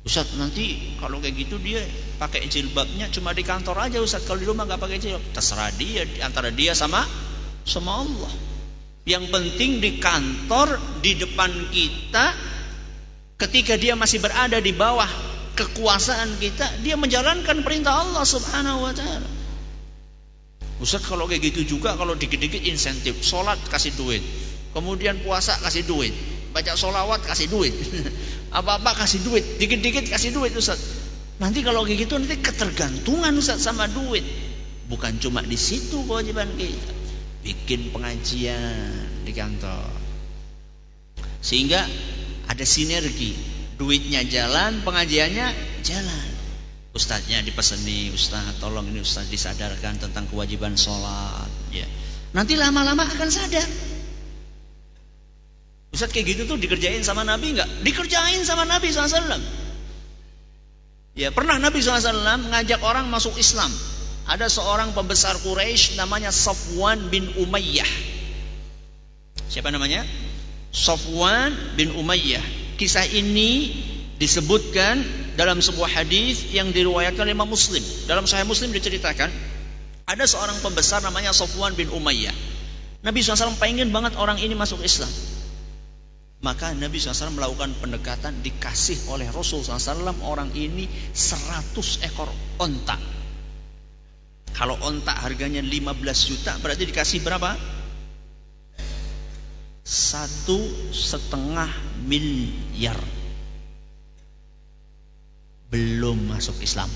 Ustaz nanti kalau kayak gitu dia pakai jilbabnya cuma di kantor aja Ustaz. Kalau di rumah nggak pakai jilbab terserah dia antara dia sama sama Allah. Yang penting di kantor di depan kita ketika dia masih berada di bawah kekuasaan kita dia menjalankan perintah Allah Subhanahu wa taala Ustaz kalau kayak gitu juga kalau dikit-dikit insentif. Sholat kasih duit. Kemudian puasa kasih duit. Baca solawat kasih duit. Apa-apa kasih duit. Dikit-dikit kasih duit Ustaz. Nanti kalau kayak gitu nanti ketergantungan Ustaz sama duit. Bukan cuma di situ kewajiban kita bikin pengajian di kantor. Sehingga ada sinergi. Duitnya jalan pengajiannya jalan Ustadznya dipeseni Ustadz tolong ini Ustadz disadarkan tentang kewajiban sholat ya nanti lama-lama akan sadar Ustaz kayak gitu tuh dikerjain sama Nabi enggak? Dikerjain sama Nabi SAW. Ya pernah Nabi SAW mengajak orang masuk Islam. Ada seorang pembesar Quraisy namanya Safwan bin Umayyah. Siapa namanya? Safwan bin Umayyah. Kisah ini disebutkan dalam sebuah hadis yang diriwayatkan oleh Imam Muslim. Dalam Sahih Muslim diceritakan ada seorang pembesar namanya Safwan bin Umayyah. Nabi SAW pengen banget orang ini masuk Islam. Maka Nabi SAW melakukan pendekatan dikasih oleh Rasul SAW orang ini 100 ekor onta. Kalau onta harganya 15 juta berarti dikasih berapa? Satu setengah miliar. Belum masuk Islam.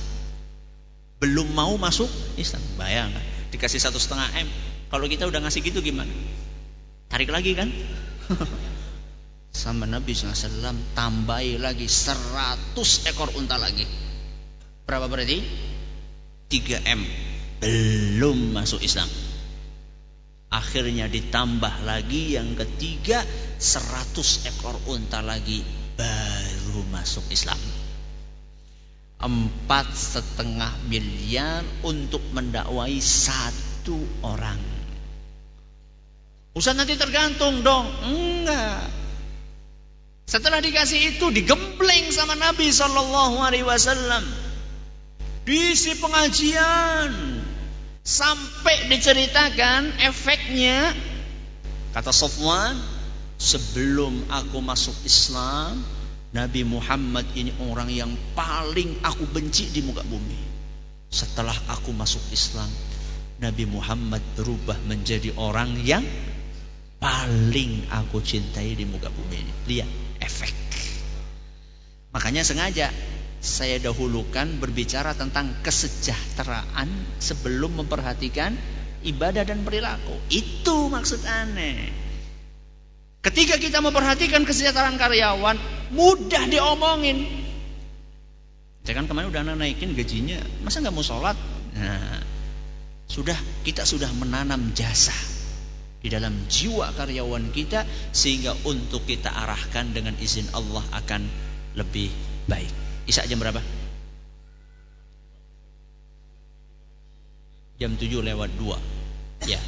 Belum mau masuk Islam. Bayangkan. Dikasih satu setengah M. Kalau kita udah ngasih gitu gimana? Tarik lagi kan? sama Nabi SAW tambahi lagi 100 ekor unta lagi berapa berarti 3M belum masuk Islam akhirnya ditambah lagi yang ketiga 100 ekor unta lagi baru masuk Islam empat setengah miliar untuk mendakwai satu orang Ustaz nanti tergantung dong enggak setelah dikasih itu digembleng sama Nabi Shallallahu Alaihi Wasallam. Diisi pengajian sampai diceritakan efeknya. Kata Sofwan, sebelum aku masuk Islam, Nabi Muhammad ini orang yang paling aku benci di muka bumi. Setelah aku masuk Islam, Nabi Muhammad berubah menjadi orang yang paling aku cintai di muka bumi ini. Lihat efek. Makanya sengaja saya dahulukan berbicara tentang kesejahteraan sebelum memperhatikan ibadah dan perilaku. Itu maksud aneh. Ketika kita memperhatikan kesejahteraan karyawan, mudah diomongin. Jangan kemarin udah naikin gajinya, masa nggak mau sholat? Nah, sudah kita sudah menanam jasa di dalam jiwa karyawan kita sehingga untuk kita arahkan dengan izin Allah akan lebih baik. Isa jam berapa? Jam 7 lewat 2. Ya.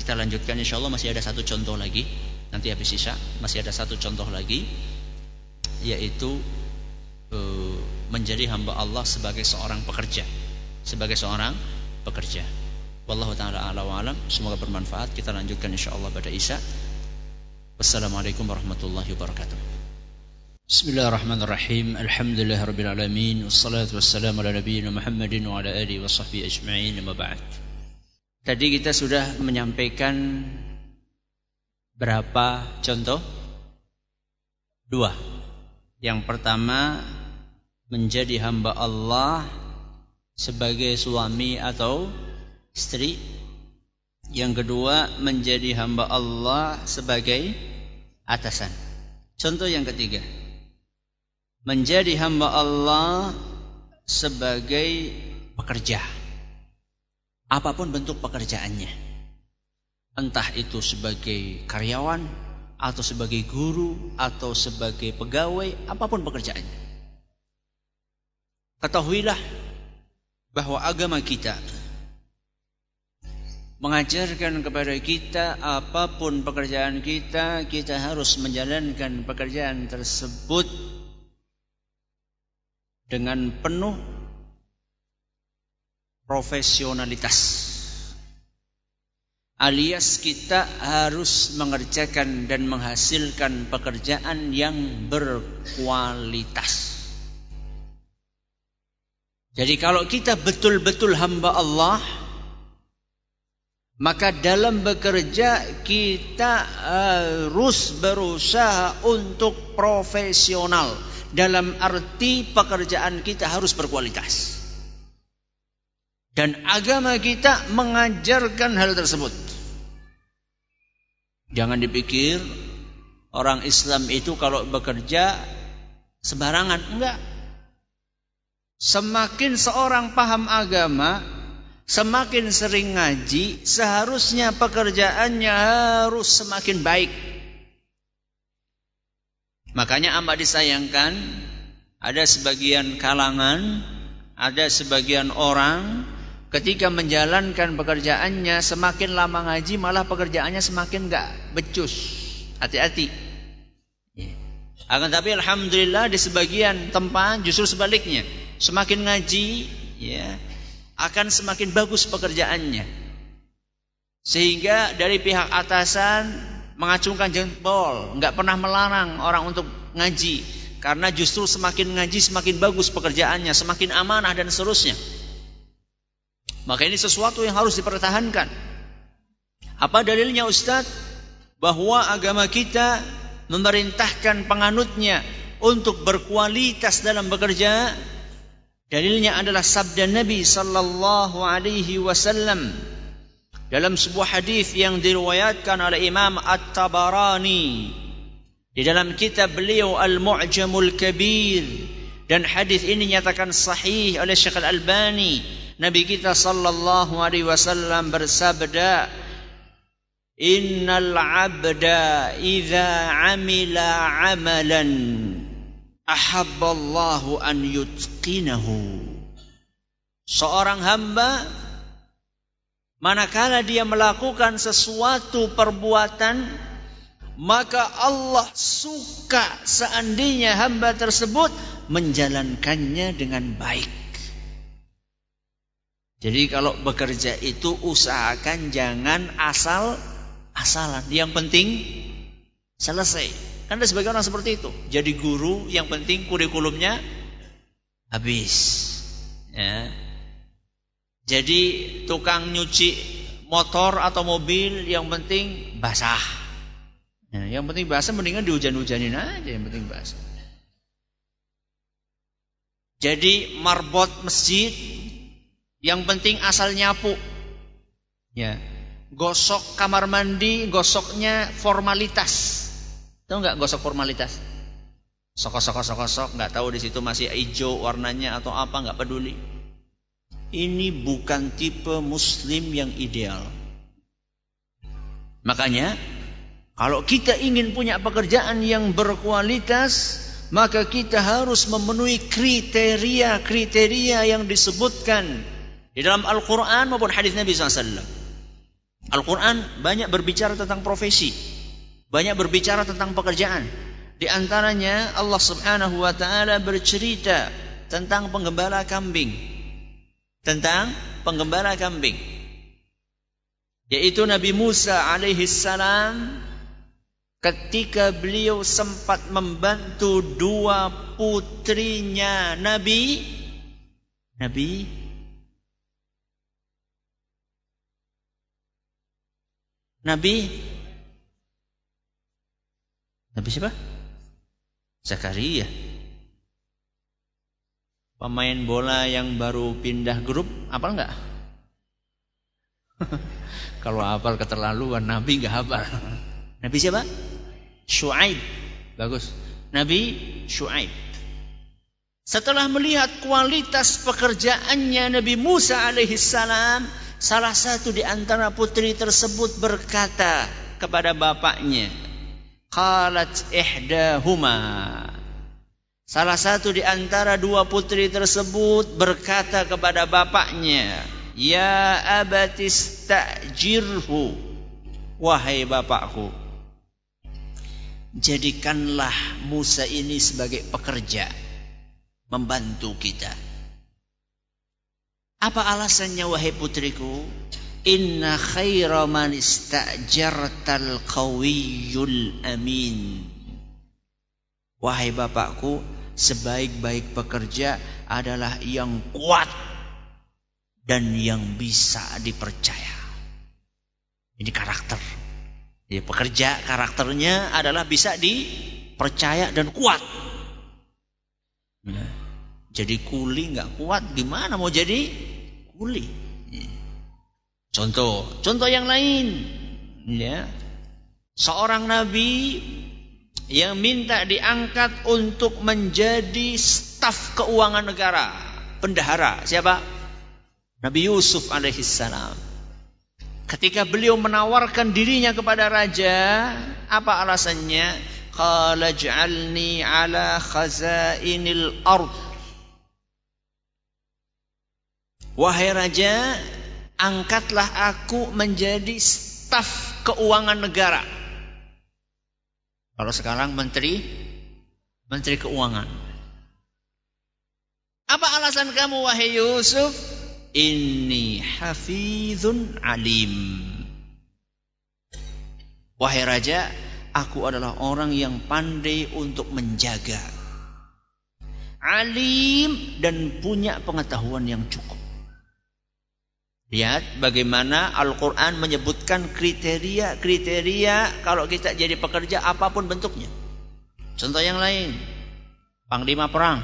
Kita lanjutkan insya Allah masih ada satu contoh lagi. Nanti habis Isya masih ada satu contoh lagi yaitu uh, menjadi hamba Allah sebagai seorang pekerja, sebagai seorang pekerja. Wallahu taala ala wa alam. Semoga bermanfaat. Kita lanjutkan insyaallah pada Isya. Wassalamualaikum warahmatullahi wabarakatuh. Bismillahirrahmanirrahim. Alhamdulillah rabbil alamin. Wassalatu wassalamu ala nabiyyina Muhammadin wa ala alihi wa sahbihi ajma'in. Amma ba'd. Tadi kita sudah menyampaikan berapa contoh? Dua. Yang pertama menjadi hamba Allah sebagai suami atau istri. Yang kedua, menjadi hamba Allah sebagai atasan. Contoh yang ketiga, menjadi hamba Allah sebagai pekerja. Apa pun bentuk pekerjaannya. Entah itu sebagai karyawan, atau sebagai guru, atau sebagai pegawai, apa pun pekerjaannya. Ketahuilah bahwa agama kita mengajarkan kepada kita apa pun pekerjaan kita, kita harus menjalankan pekerjaan tersebut dengan penuh profesionalitas. Alias kita harus mengerjakan dan menghasilkan pekerjaan yang berkualitas. Jadi kalau kita betul-betul hamba Allah, maka dalam bekerja kita harus berusaha untuk profesional. Dalam arti pekerjaan kita harus berkualitas. Dan agama kita mengajarkan hal tersebut. Jangan dipikir orang Islam itu kalau bekerja sembarangan. Enggak. Semakin seorang paham agama, semakin sering ngaji, seharusnya pekerjaannya harus semakin baik. Makanya amat disayangkan, ada sebagian kalangan, ada sebagian orang ketika menjalankan pekerjaannya semakin lama ngaji malah pekerjaannya semakin enggak becus. Hati-hati. Akan tapi alhamdulillah di sebagian tempat justru sebaliknya semakin ngaji ya akan semakin bagus pekerjaannya sehingga dari pihak atasan mengacungkan jempol nggak pernah melarang orang untuk ngaji karena justru semakin ngaji semakin bagus pekerjaannya semakin amanah dan seterusnya maka ini sesuatu yang harus dipertahankan. Apa dalilnya Ustadz bahwa agama kita memerintahkan penganutnya untuk berkualitas dalam bekerja Dalilnya adalah sabda Nabi sallallahu alaihi wasallam dalam sebuah hadis yang diriwayatkan oleh Imam At-Tabarani. Di dalam kitab beliau Al-Mu'jamul Kabir dan hadis ini nyatakan sahih oleh Syekh Al-Albani Nabi kita sallallahu alaihi wasallam bersabda Innal 'abda idza 'amila 'amalan ahabballahu an yutqinahu. Seorang hamba manakala dia melakukan sesuatu perbuatan maka Allah suka seandainya hamba tersebut menjalankannya dengan baik. Jadi kalau bekerja itu usahakan jangan asal asalan. Yang penting selesai. Kan ada sebagian orang seperti itu. Jadi guru yang penting kurikulumnya habis. Ya. Jadi tukang nyuci motor atau mobil yang penting basah. Ya, yang penting basah mendingan dihujan-hujanin aja yang penting basah. Jadi marbot masjid yang penting asal nyapu. Ya. Gosok kamar mandi, gosoknya formalitas. Tahu nggak gosok formalitas? Sokok sokok sokok sok nggak tahu di situ masih hijau warnanya atau apa nggak peduli. Ini bukan tipe muslim yang ideal. Makanya kalau kita ingin punya pekerjaan yang berkualitas, maka kita harus memenuhi kriteria-kriteria yang disebutkan di dalam Al-Quran maupun hadis Nabi SAW. Al-Quran banyak berbicara tentang profesi banyak berbicara tentang pekerjaan. Di antaranya Allah Subhanahu wa taala bercerita tentang penggembala kambing. Tentang penggembala kambing. Yaitu Nabi Musa alaihi salam ketika beliau sempat membantu dua putrinya Nabi Nabi Nabi Nabi siapa? Zakaria. Pemain bola yang baru pindah grup, apa enggak? Kalau hafal keterlaluan, Nabi enggak hafal. Nabi siapa? Shu'aib. Bagus. Nabi Shu'aib. Setelah melihat kualitas pekerjaannya Nabi Musa alaihissalam, salah satu di antara putri tersebut berkata kepada bapaknya, Qalat ihdahuma. Salah satu di antara dua putri tersebut berkata kepada bapaknya, Ya abatis ta'jirhu. Wahai bapakku, jadikanlah Musa ini sebagai pekerja membantu kita. Apa alasannya wahai putriku? Inna khaira man istajartal qawiyul amin. Wahai bapakku, sebaik-baik pekerja adalah yang kuat dan yang bisa dipercaya. Ini karakter. Ya, pekerja karakternya adalah bisa dipercaya dan kuat. Nah, jadi kuli nggak kuat, gimana mau jadi kuli? Contoh, contoh yang lain, ya. Seorang nabi yang minta diangkat untuk menjadi staf keuangan negara, pendahara. Siapa? Nabi Yusuf alaihissalam. Ketika beliau menawarkan dirinya kepada raja, apa alasannya? Qala ja'alni ala khazainil ard. Wahai raja, angkatlah aku menjadi staf keuangan negara. Kalau sekarang menteri, menteri keuangan. Apa alasan kamu wahai Yusuf? Inni hafizun alim. Wahai raja, aku adalah orang yang pandai untuk menjaga. Alim dan punya pengetahuan yang cukup. Lihat bagaimana Al-Quran menyebutkan kriteria-kriteria kalau kita jadi pekerja apa pun bentuknya. Contoh yang lain. Panglima perang.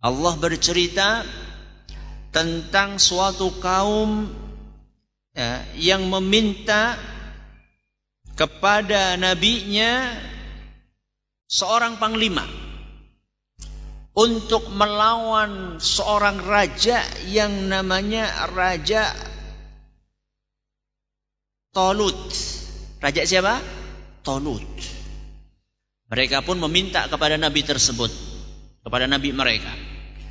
Allah bercerita tentang suatu kaum ya, yang meminta kepada nabinya seorang panglima untuk melawan seorang raja yang namanya Raja Tolut. Raja siapa? Tolut. Mereka pun meminta kepada nabi tersebut, kepada nabi mereka.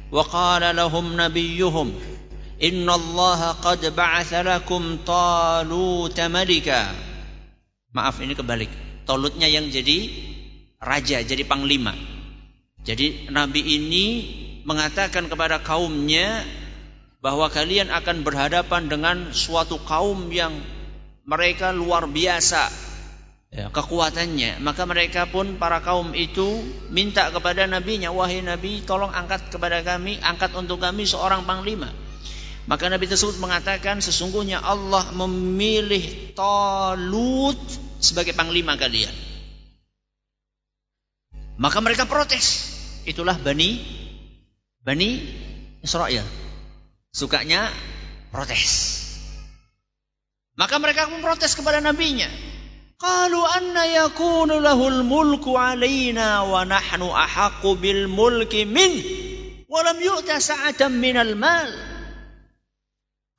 Wa qala lahum nabiyyuhum Inna Allah qad ba'atha lakum Talut malika. Maaf ini kebalik. Tolutnya yang jadi raja, jadi panglima. Jadi Nabi ini mengatakan kepada kaumnya bahwa kalian akan berhadapan dengan suatu kaum yang mereka luar biasa ya, kekuatannya. Maka mereka pun para kaum itu minta kepada nabinya, wahai nabi, tolong angkat kepada kami, angkat untuk kami seorang panglima. Maka Nabi tersebut mengatakan sesungguhnya Allah memilih Talut sebagai panglima kalian. Maka mereka protes. Itulah Bani Bani Israel. Sukanya protes. Maka mereka memprotes kepada nabinya. Qalu anna yakunu lahul mulku alaina wa nahnu ahaqqu bil mulki min wa lam yu'ta sa'atan minal mal.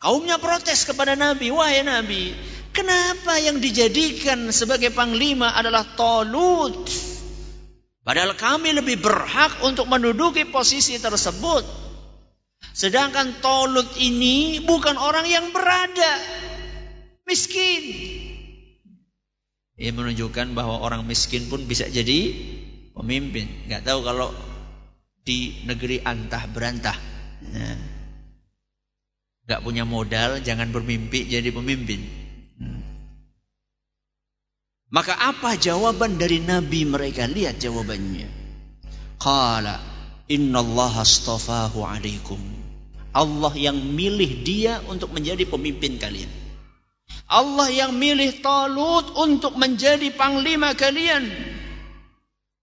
Kaumnya protes kepada Nabi, wahai Nabi, kenapa yang dijadikan sebagai panglima adalah Talut? Padahal kami lebih berhak untuk menduduki posisi tersebut. Sedangkan Tolut ini bukan orang yang berada. Miskin. Ini menunjukkan bahwa orang miskin pun bisa jadi pemimpin. Gak tahu kalau di negeri antah berantah. Nah. Gak punya modal, jangan bermimpi jadi pemimpin. Maka apa jawaban dari Nabi mereka? Lihat jawabannya. Qala inna Allah astafahu alaikum. Allah yang milih dia untuk menjadi pemimpin kalian. Allah yang milih Talut untuk menjadi panglima kalian.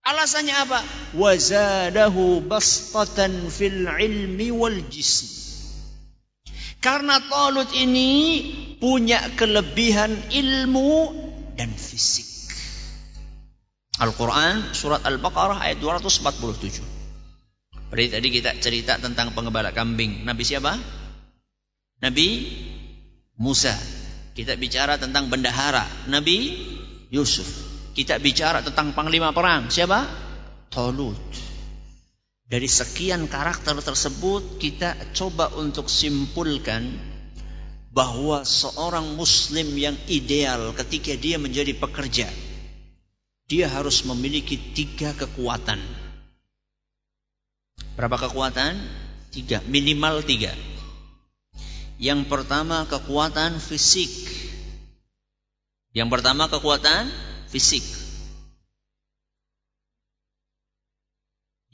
Alasannya apa? Wazadahu bastatan fil ilmi wal jism. Karena Talut ini punya kelebihan ilmu dan fisik. Al-Quran surat Al-Baqarah ayat 247. Berarti tadi kita cerita tentang pengembala kambing. Nabi siapa? Nabi Musa. Kita bicara tentang bendahara. Nabi Yusuf. Kita bicara tentang panglima perang. Siapa? Tolut. Dari sekian karakter tersebut kita coba untuk simpulkan bahwa seorang muslim yang ideal ketika dia menjadi pekerja dia harus memiliki tiga kekuatan. Berapa kekuatan? Tiga, minimal tiga. Yang pertama kekuatan fisik. Yang pertama kekuatan fisik.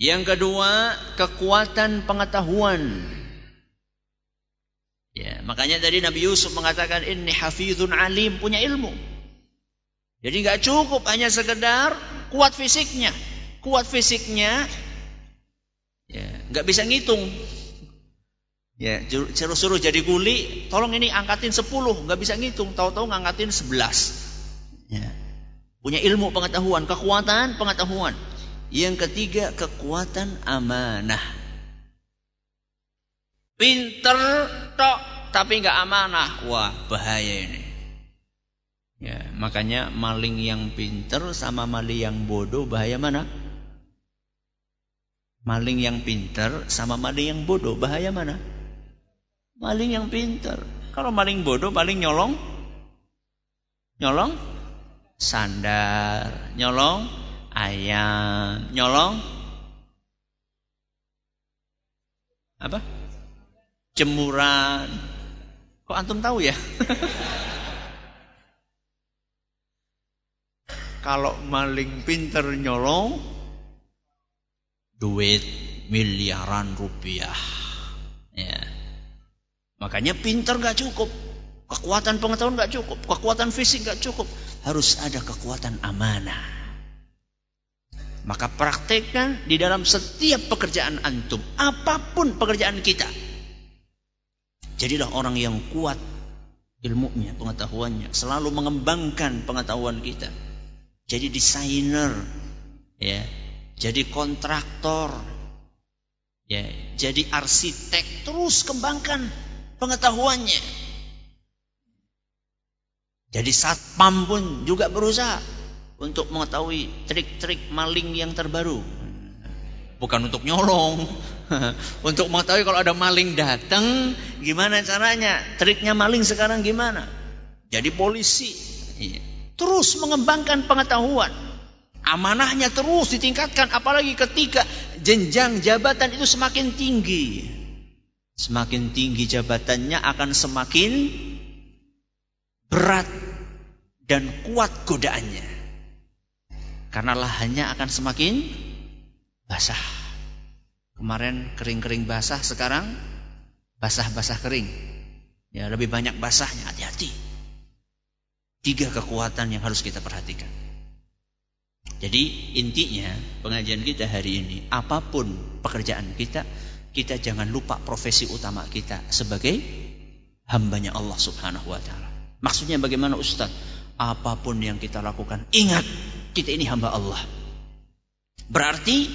Yang kedua kekuatan pengetahuan. Ya, makanya tadi Nabi Yusuf mengatakan ini hafizun alim punya ilmu. Jadi nggak cukup hanya sekedar kuat fisiknya. Kuat fisiknya ya nggak bisa ngitung. Ya, suruh-suruh jadi kuli, tolong ini angkatin 10, nggak bisa ngitung, tahu-tahu ngangkatin 11. Ya. Punya ilmu pengetahuan, kekuatan pengetahuan. Yang ketiga, kekuatan amanah. Pinter tok tapi nggak amanah. Wah, bahaya ini. Ya, makanya maling yang pinter sama maling yang bodoh bahaya mana? Maling yang pinter sama maling yang bodoh bahaya mana? Maling yang pinter. Kalau maling bodoh paling nyolong nyolong sandar, nyolong ayam, nyolong apa? Jemuran. Kok antum tahu ya? Kalau maling pinter nyolong duit miliaran rupiah. Ya. Makanya pinter gak cukup. Kekuatan pengetahuan gak cukup. Kekuatan fisik gak cukup. Harus ada kekuatan amanah. Maka praktekkan di dalam setiap pekerjaan antum. Apa pun pekerjaan kita. Jadilah orang yang kuat ilmunya, pengetahuannya. Selalu mengembangkan pengetahuan kita jadi desainer, ya, jadi kontraktor, ya, jadi arsitek, terus kembangkan pengetahuannya. Jadi satpam pun juga berusaha untuk mengetahui trik-trik maling yang terbaru. Bukan untuk nyolong, untuk mengetahui kalau ada maling datang, gimana caranya? Triknya maling sekarang gimana? Jadi polisi. Iya terus mengembangkan pengetahuan. Amanahnya terus ditingkatkan apalagi ketika jenjang jabatan itu semakin tinggi. Semakin tinggi jabatannya akan semakin berat dan kuat godaannya. Karena lahannya akan semakin basah. Kemarin kering-kering basah, sekarang basah-basah kering. Ya, lebih banyak basahnya, hati-hati. Tiga kekuatan yang harus kita perhatikan. Jadi intinya pengajian kita hari ini, apa pun pekerjaan kita, kita jangan lupa profesi utama kita sebagai hambanya Allah subhanahu wa ta'ala. Maksudnya bagaimana Ustaz? Apa pun yang kita lakukan, ingat kita ini hamba Allah. Berarti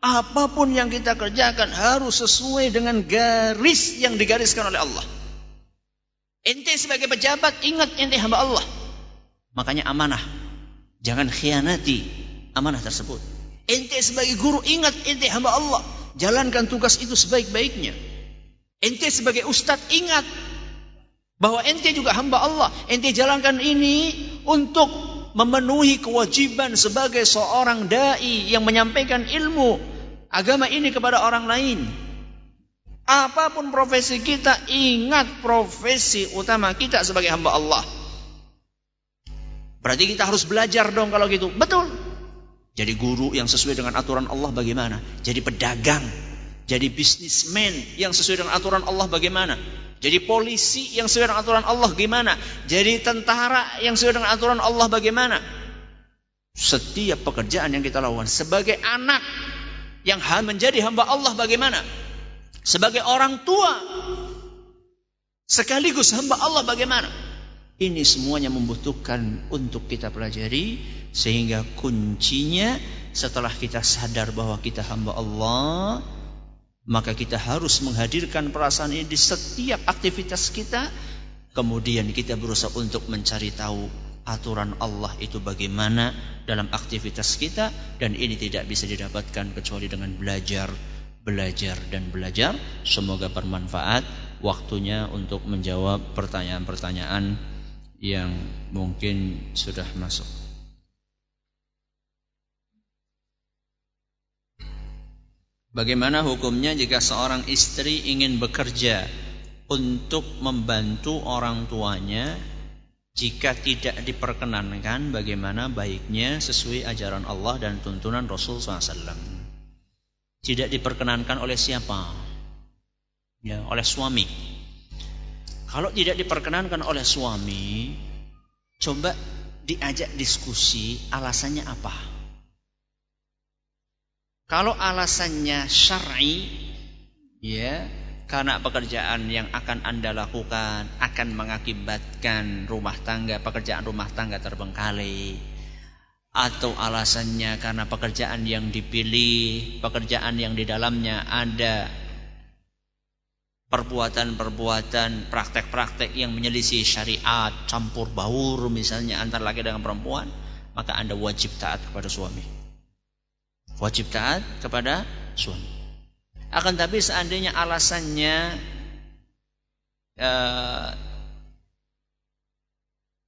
apa pun yang kita kerjakan harus sesuai dengan garis yang digariskan oleh Allah. Ente sebagai pejabat ingat ente hamba Allah. Makanya amanah. Jangan khianati amanah tersebut. Ente sebagai guru ingat ente hamba Allah. Jalankan tugas itu sebaik-baiknya. Ente sebagai ustadz ingat bahwa ente juga hamba Allah. Ente jalankan ini untuk memenuhi kewajiban sebagai seorang dai yang menyampaikan ilmu agama ini kepada orang lain. Apa pun profesi kita, ingat profesi utama kita sebagai hamba Allah. Berarti kita harus belajar dong kalau gitu. Betul. Jadi guru yang sesuai dengan aturan Allah bagaimana? Jadi pedagang, jadi bisnismen yang sesuai dengan aturan Allah bagaimana? Jadi polisi yang sesuai dengan aturan Allah bagaimana? Jadi tentara yang sesuai dengan aturan Allah bagaimana? Setiap pekerjaan yang kita lakukan sebagai anak yang menjadi hamba Allah bagaimana? Sebagai orang tua sekaligus hamba Allah bagaimana? Ini semuanya membutuhkan untuk kita pelajari sehingga kuncinya setelah kita sadar bahwa kita hamba Allah maka kita harus menghadirkan perasaan ini di setiap aktivitas kita. Kemudian kita berusaha untuk mencari tahu aturan Allah itu bagaimana dalam aktivitas kita. Dan ini tidak bisa didapatkan kecuali dengan belajar belajar dan belajar. Semoga bermanfaat. Waktunya untuk menjawab pertanyaan-pertanyaan yang mungkin sudah masuk. Bagaimana hukumnya jika seorang istri ingin bekerja untuk membantu orang tuanya jika tidak diperkenankan bagaimana baiknya sesuai ajaran Allah dan tuntunan Rasul SAW. Tidak diperkenankan oleh siapa? Ya, oleh suami. Kalau tidak diperkenankan oleh suami, coba diajak diskusi alasannya apa. Kalau alasannya syar'i, ya, karena pekerjaan yang akan Anda lakukan akan mengakibatkan rumah tangga, pekerjaan rumah tangga terbengkalai. Atau alasannya karena pekerjaan yang dipilih, pekerjaan yang di dalamnya ada perbuatan-perbuatan, praktek-praktek yang menyelisih syariat, campur baur misalnya antara laki dengan perempuan, maka Anda wajib taat kepada suami. Wajib taat kepada suami. Akan tapi seandainya alasannya uh,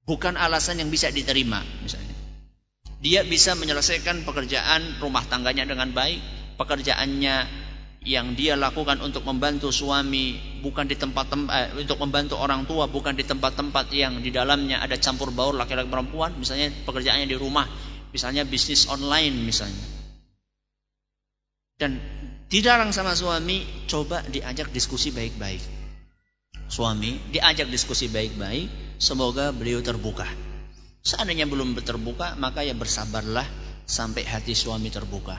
bukan alasan yang bisa diterima misalnya. Dia bisa menyelesaikan pekerjaan rumah tangganya dengan baik, pekerjaannya yang dia lakukan untuk membantu suami bukan di tempat-tempat eh, untuk membantu orang tua bukan di tempat-tempat yang di dalamnya ada campur baur laki-laki perempuan misalnya pekerjaannya di rumah misalnya bisnis online misalnya dan dilarang sama suami coba diajak diskusi baik-baik suami diajak diskusi baik-baik semoga beliau terbuka seandainya belum terbuka maka ya bersabarlah sampai hati suami terbuka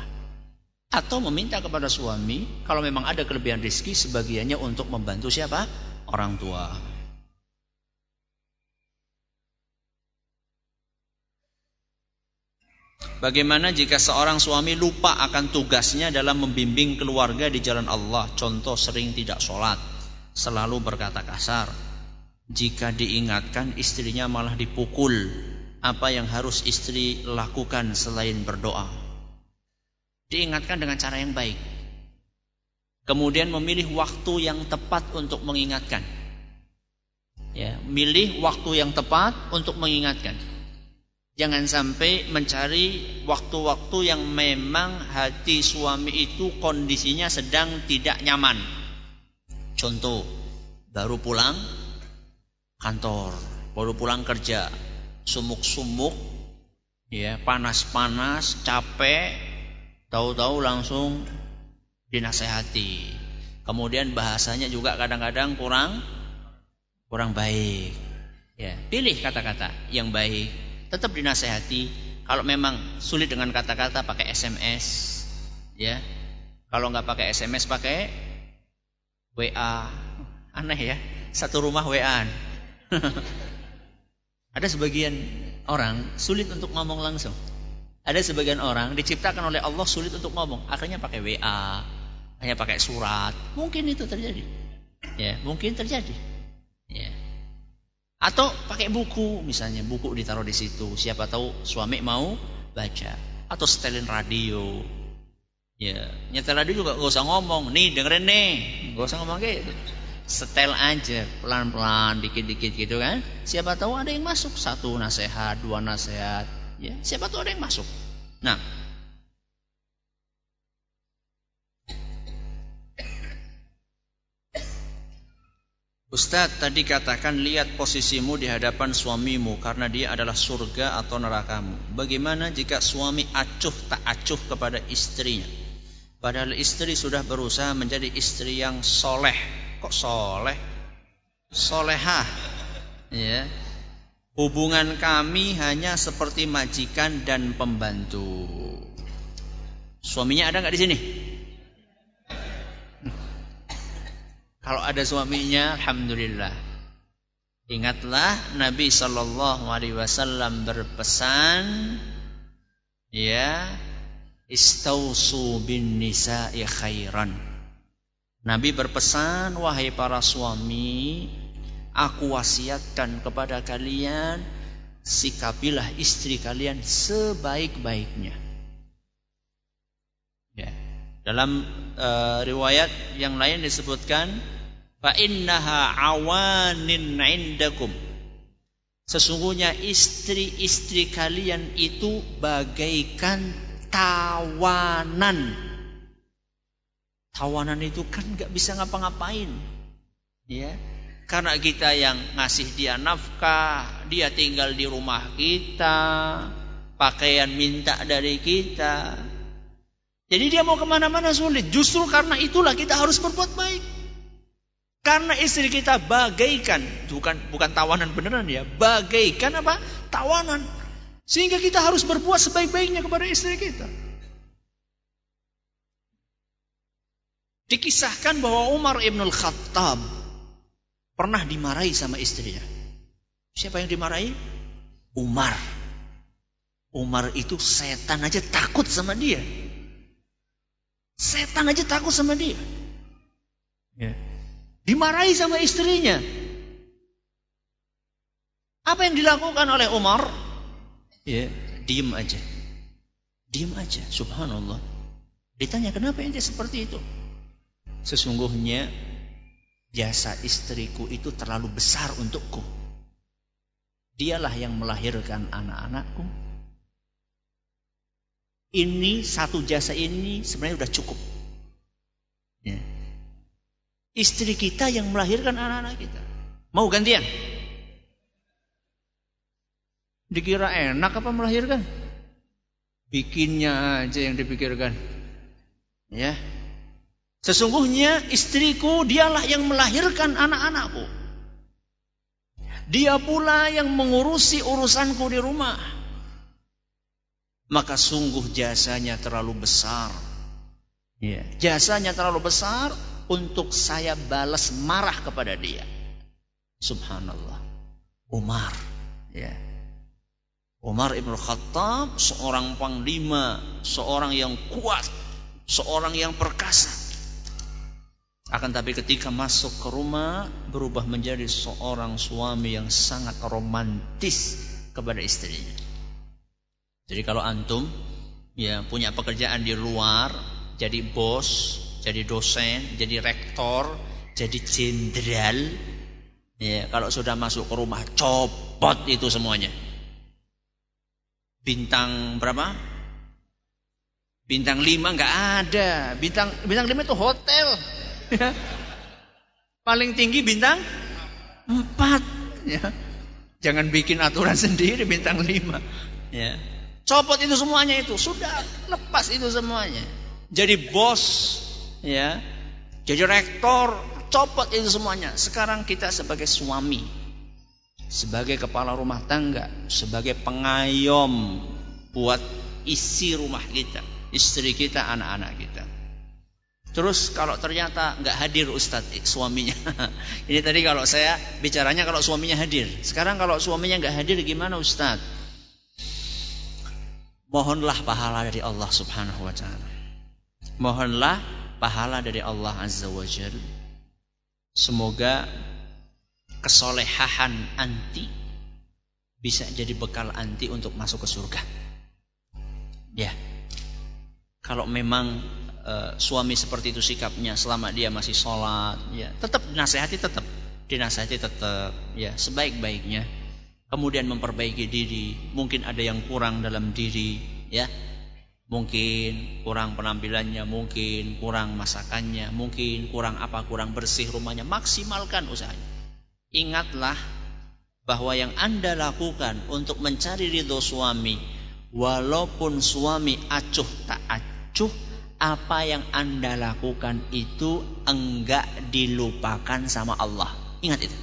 atau meminta kepada suami kalau memang ada kelebihan rezeki sebagiannya untuk membantu siapa? Orang tua. Bagaimana jika seorang suami lupa akan tugasnya dalam membimbing keluarga di jalan Allah? Contoh sering tidak sholat, selalu berkata kasar. Jika diingatkan istrinya malah dipukul. Apa yang harus istri lakukan selain berdoa? diingatkan dengan cara yang baik. Kemudian memilih waktu yang tepat untuk mengingatkan. Ya, milih waktu yang tepat untuk mengingatkan. Jangan sampai mencari waktu-waktu yang memang hati suami itu kondisinya sedang tidak nyaman. Contoh, baru pulang kantor, baru pulang kerja, sumuk-sumuk, ya panas-panas, capek, tahu-tahu langsung dinasehati. Kemudian bahasanya juga kadang-kadang kurang kurang baik. Ya, pilih kata-kata yang baik. Tetap dinasehati. Kalau memang sulit dengan kata-kata pakai SMS, ya. Kalau nggak pakai SMS pakai WA. Aneh ya, satu rumah WA. Ada sebagian orang sulit untuk ngomong langsung. Ada sebagian orang diciptakan oleh Allah sulit untuk ngomong, akhirnya pakai WA, hanya pakai surat. Mungkin itu terjadi. Ya, mungkin terjadi. Ya. Atau pakai buku, misalnya buku ditaruh di situ. Siapa tahu suami mau baca atau setelin radio. Ya, nyetel radio juga gak usah ngomong. Nih dengerin nih, gak usah ngomong gitu. Setel aja pelan-pelan, dikit-dikit gitu kan. Siapa tahu ada yang masuk satu nasihat, dua nasihat, Ya, siapa tahu ada yang masuk. Nah, Ustadz tadi katakan lihat posisimu di hadapan suamimu karena dia adalah surga atau nerakamu. Bagaimana jika suami acuh tak acuh kepada istrinya? Padahal istri sudah berusaha menjadi istri yang soleh. Kok soleh? Solehah. Ya. Hubungan kami hanya seperti majikan dan pembantu. Suaminya ada nggak di sini? Kalau ada suaminya, alhamdulillah. Ingatlah Nabi Shallallahu Alaihi Wasallam berpesan, ya, istausu bin nisa'i khairan. Nabi berpesan, wahai para suami, Aku wasiatkan kepada kalian sikapilah istri kalian sebaik-baiknya. Ya. Dalam uh, riwayat yang lain disebutkan fa innaha awanin indakum. Sesungguhnya istri-istri kalian itu bagaikan tawanan. Tawanan itu kan nggak bisa ngapa-ngapain. Ya, karena kita yang ngasih dia nafkah, dia tinggal di rumah kita, pakaian minta dari kita. Jadi dia mau ke mana-mana sulit. Justru karena itulah kita harus berbuat baik. Karena istri kita bagaikan, bukan bukan tawanan beneran ya, bagaikan apa? Tawanan. Sehingga kita harus berbuat sebaik-baiknya kepada istri kita. Dikisahkan bahwa Umar ibn Khattab pernah dimarahi sama istrinya. Siapa yang dimarahi? Umar. Umar itu setan aja takut sama dia. Setan aja takut sama dia. Ya. Dimarahi sama istrinya. Apa yang dilakukan oleh Umar? Ya, diem aja. Diem aja, subhanallah. Ditanya kenapa ente seperti itu? Sesungguhnya jasa istriku itu terlalu besar untukku. Dialah yang melahirkan anak-anakku. Ini satu jasa ini sebenarnya sudah cukup. Ya. Istri kita yang melahirkan anak-anak kita. Mau gantian? Dikira enak apa melahirkan? Bikinnya aja yang dipikirkan. Ya, Sesungguhnya istriku dialah yang melahirkan anak-anakku. Dia pula yang mengurusi urusanku di rumah. Maka sungguh jasanya terlalu besar. Ya, jasanya terlalu besar untuk saya balas marah kepada dia. Subhanallah. Umar, ya. Umar ibn Khattab seorang panglima, seorang yang kuat, seorang yang perkasa. Akan tapi ketika masuk ke rumah berubah menjadi seorang suami yang sangat romantis kepada istrinya. Jadi kalau antum ya punya pekerjaan di luar, jadi bos, jadi dosen, jadi rektor, jadi jenderal, ya kalau sudah masuk ke rumah copot itu semuanya. Bintang berapa? Bintang lima nggak ada. Bintang bintang lima itu hotel. Paling tinggi bintang empat. Ya. Jangan bikin aturan sendiri bintang lima. Ya. Copot itu semuanya itu. Sudah lepas itu semuanya. Jadi bos. Ya, Jadi rektor. Copot itu semuanya. Sekarang kita sebagai suami. Sebagai kepala rumah tangga. Sebagai pengayom. Buat isi rumah kita. Istri kita, anak-anak kita. Terus kalau ternyata nggak hadir Ustadz eh, suaminya. Ini tadi kalau saya bicaranya kalau suaminya hadir. Sekarang kalau suaminya nggak hadir gimana Ustadz? Mohonlah pahala dari Allah Subhanahu wa taala. Mohonlah pahala dari Allah Azza wa Jal. Semoga kesolehahan anti bisa jadi bekal anti untuk masuk ke surga. Ya. Kalau memang uh, suami seperti itu sikapnya selama dia masih sholat, ya tetap dinasehati tetap dinasehati tetap ya sebaik-baiknya. Kemudian memperbaiki diri, mungkin ada yang kurang dalam diri, ya mungkin kurang penampilannya, mungkin kurang masakannya, mungkin kurang apa, kurang bersih rumahnya, maksimalkan usahanya. Ingatlah bahwa yang Anda lakukan untuk mencari ridho suami, walaupun suami acuh tak acuh, apa yang Anda lakukan itu enggak dilupakan sama Allah. Ingat itu.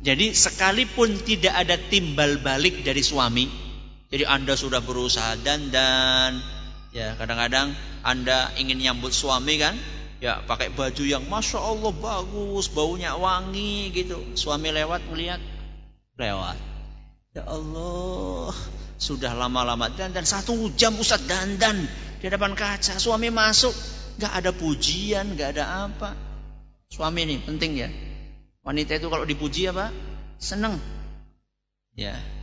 Jadi sekalipun tidak ada timbal balik dari suami, jadi Anda sudah berusaha dandan, ya kadang-kadang Anda ingin nyambut suami kan, ya pakai baju yang masya Allah bagus, baunya wangi gitu. Suami lewat melihat, lewat. Ya Allah, sudah lama-lama dandan satu jam Ustaz dandan di depan kaca. Suami masuk, nggak ada pujian, nggak ada apa. Suami ini penting ya. Wanita itu kalau dipuji apa? Seneng. Ya.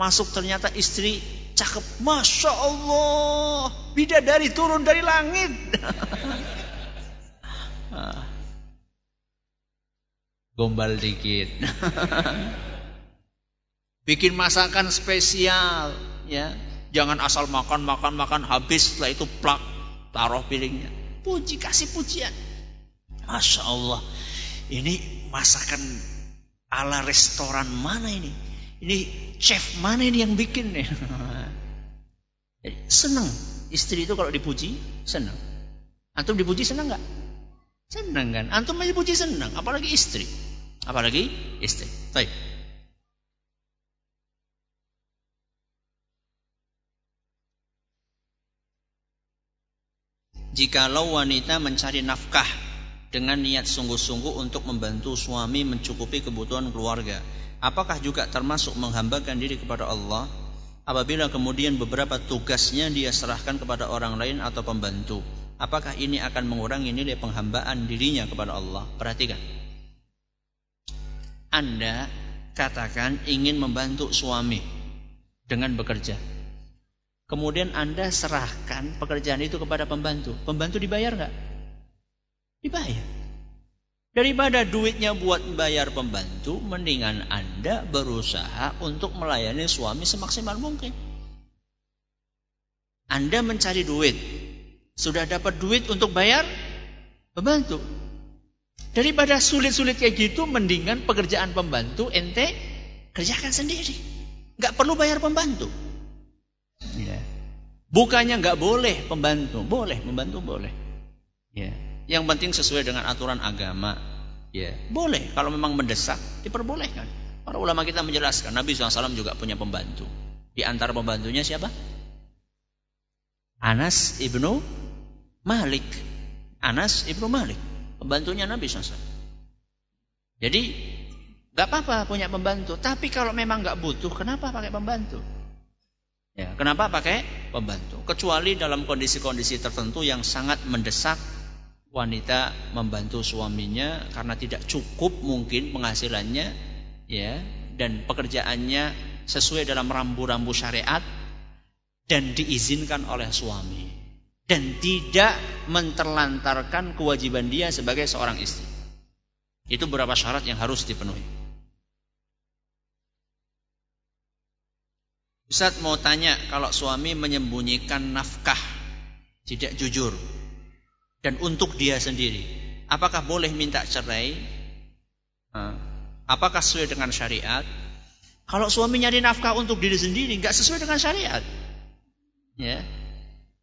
Masuk ternyata istri cakep. Masya Allah. Bidadari turun dari langit. Gombal dikit. Bikin masakan spesial. ya Jangan asal makan, makan, makan. Habis setelah itu plak. Taruh piringnya. Puji, kasih pujian. Masya Allah. Ini masakan ala restoran mana ini? Ini chef mana ini yang bikin nih? senang istri itu kalau dipuji senang. Antum dipuji senang nggak? Senang kan? Antum aja puji senang, apalagi istri. Apalagi istri. Baik. Jikalau wanita mencari nafkah dengan niat sungguh-sungguh untuk membantu suami mencukupi kebutuhan keluarga. Apakah juga termasuk menghambakan diri kepada Allah apabila kemudian beberapa tugasnya dia serahkan kepada orang lain atau pembantu? Apakah ini akan mengurangi nilai penghambaan dirinya kepada Allah? Perhatikan. Anda katakan ingin membantu suami dengan bekerja. Kemudian Anda serahkan pekerjaan itu kepada pembantu. Pembantu dibayar nggak? Dibayar. Daripada duitnya buat bayar pembantu, mendingan Anda berusaha untuk melayani suami semaksimal mungkin. Anda mencari duit, sudah dapat duit untuk bayar pembantu. Daripada sulit-sulit kayak gitu, mendingan pekerjaan pembantu ente kerjakan sendiri. Gak perlu bayar pembantu. Ya. Bukannya nggak boleh pembantu, boleh pembantu boleh. Ya. Yang penting sesuai dengan aturan agama. Ya, boleh kalau memang mendesak diperbolehkan. Para ulama kita menjelaskan Nabi SAW juga punya pembantu. Di antara pembantunya siapa? Anas ibnu Malik. Anas ibnu Malik, pembantunya Nabi SAW. Jadi nggak apa-apa punya pembantu, tapi kalau memang nggak butuh, kenapa pakai pembantu? Ya, kenapa pakai pembantu? Kecuali dalam kondisi-kondisi tertentu yang sangat mendesak wanita membantu suaminya karena tidak cukup mungkin penghasilannya ya dan pekerjaannya sesuai dalam rambu-rambu syariat dan diizinkan oleh suami dan tidak menterlantarkan kewajiban dia sebagai seorang istri. Itu beberapa syarat yang harus dipenuhi. Ustaz mau tanya kalau suami menyembunyikan nafkah tidak jujur dan untuk dia sendiri. Apakah boleh minta cerai? Apakah sesuai dengan syariat? Kalau suami nyari nafkah untuk diri sendiri, nggak sesuai dengan syariat. Ya,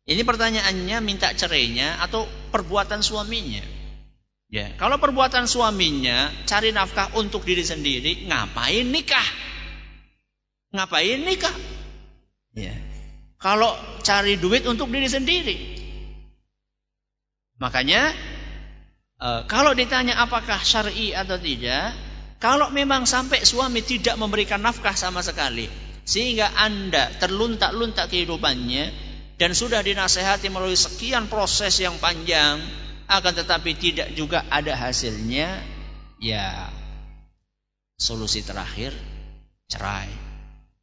ini pertanyaannya minta cerainya atau perbuatan suaminya. Ya, kalau perbuatan suaminya cari nafkah untuk diri sendiri, ngapain nikah? Ngapain nikah? Ya. Kalau cari duit untuk diri sendiri, Makanya e, kalau ditanya apakah syar'i atau tidak, kalau memang sampai suami tidak memberikan nafkah sama sekali, sehingga Anda terluntak-luntak kehidupannya dan sudah dinasehati melalui sekian proses yang panjang, akan tetapi tidak juga ada hasilnya, ya solusi terakhir cerai.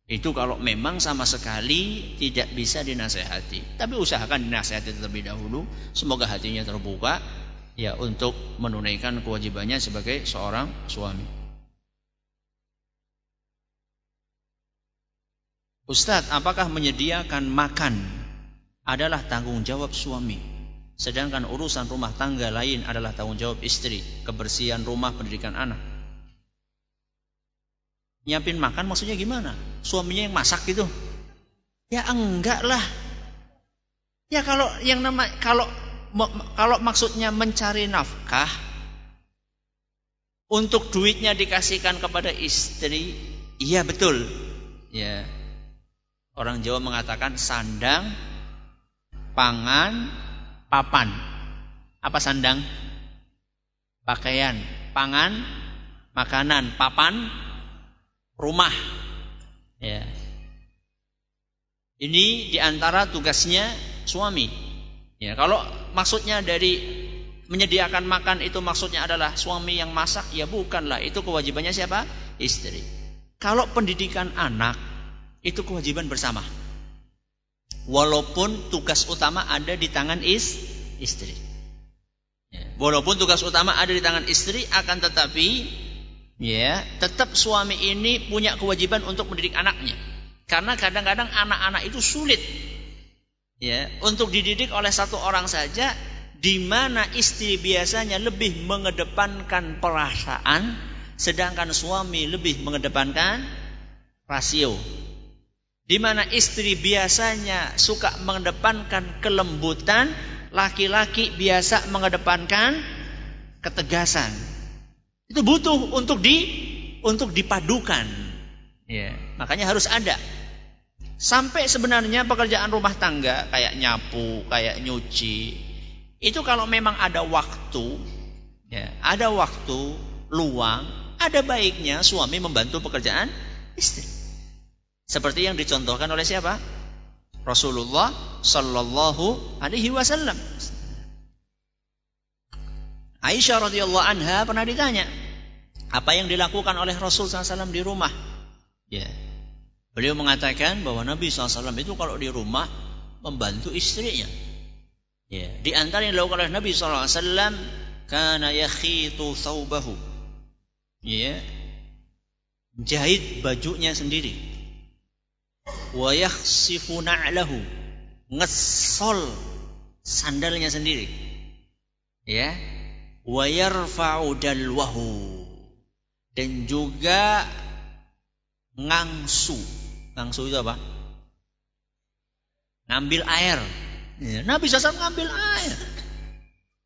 Itu kalau memang sama sekali tidak bisa dinasehati. Tapi usahakan dinasehati terlebih dahulu. Semoga hatinya terbuka ya untuk menunaikan kewajibannya sebagai seorang suami. Ustadz, apakah menyediakan makan adalah tanggung jawab suami? Sedangkan urusan rumah tangga lain adalah tanggung jawab istri, kebersihan rumah, pendidikan anak nyiapin makan maksudnya gimana? Suaminya yang masak gitu? Ya enggak lah. Ya kalau yang nama kalau kalau maksudnya mencari nafkah untuk duitnya dikasihkan kepada istri, iya betul. Ya. Orang Jawa mengatakan sandang, pangan, papan. Apa sandang? Pakaian, pangan, makanan, papan, rumah. Ya. Ini di antara tugasnya suami. Ya, kalau maksudnya dari menyediakan makan itu maksudnya adalah suami yang masak, ya bukanlah. Itu kewajibannya siapa? Istri. Kalau pendidikan anak itu kewajiban bersama. Walaupun tugas utama ada di tangan is, istri. Ya, walaupun tugas utama ada di tangan istri, akan tetapi ya tetap suami ini punya kewajiban untuk mendidik anaknya. Karena kadang-kadang anak-anak itu sulit ya untuk dididik oleh satu orang saja di mana istri biasanya lebih mengedepankan perasaan sedangkan suami lebih mengedepankan rasio. Di mana istri biasanya suka mengedepankan kelembutan, laki-laki biasa mengedepankan ketegasan. Itu butuh untuk di untuk dipadukan. Ya, makanya harus ada. Sampai sebenarnya pekerjaan rumah tangga kayak nyapu, kayak nyuci, itu kalau memang ada waktu, ya, ada waktu luang, ada baiknya suami membantu pekerjaan istri. Seperti yang dicontohkan oleh siapa? Rasulullah Sallallahu Alaihi Wasallam. Aisyah radhiyallahu anha pernah ditanya, apa yang dilakukan oleh Rasul SAW di rumah? Ya. Beliau mengatakan bahwa Nabi SAW itu kalau di rumah membantu istrinya. Ya. Di antara yang dilakukan oleh Nabi SAW, karena yakhitu thawbahu. Ya. Jahit bajunya sendiri. Wa yakhsifu na'lahu. Ngesol sandalnya sendiri. Ya. Wa yarfa'u dalwahu. Dan juga ngangsu. Ngangsu itu apa? Ngambil air. Ya, Nabi SAW ngambil air.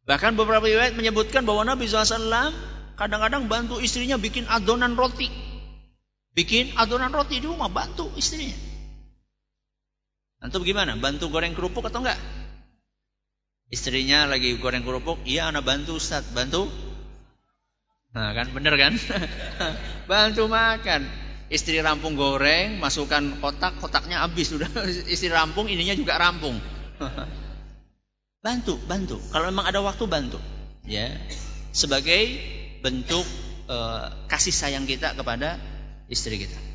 Bahkan beberapa riwayat menyebutkan bahwa Nabi SAW kadang-kadang bantu istrinya bikin adonan roti. Bikin adonan roti di rumah, bantu istrinya. Antum gimana? Bantu goreng kerupuk atau enggak? Istrinya lagi goreng kerupuk, iya anak bantu Ustaz, bantu. Nah kan bener kan? bantu makan istri rampung goreng, masukkan kotak, kotaknya habis sudah. Istri rampung, ininya juga rampung. bantu, bantu. Kalau memang ada waktu bantu, ya. Sebagai bentuk uh, kasih sayang kita kepada istri kita.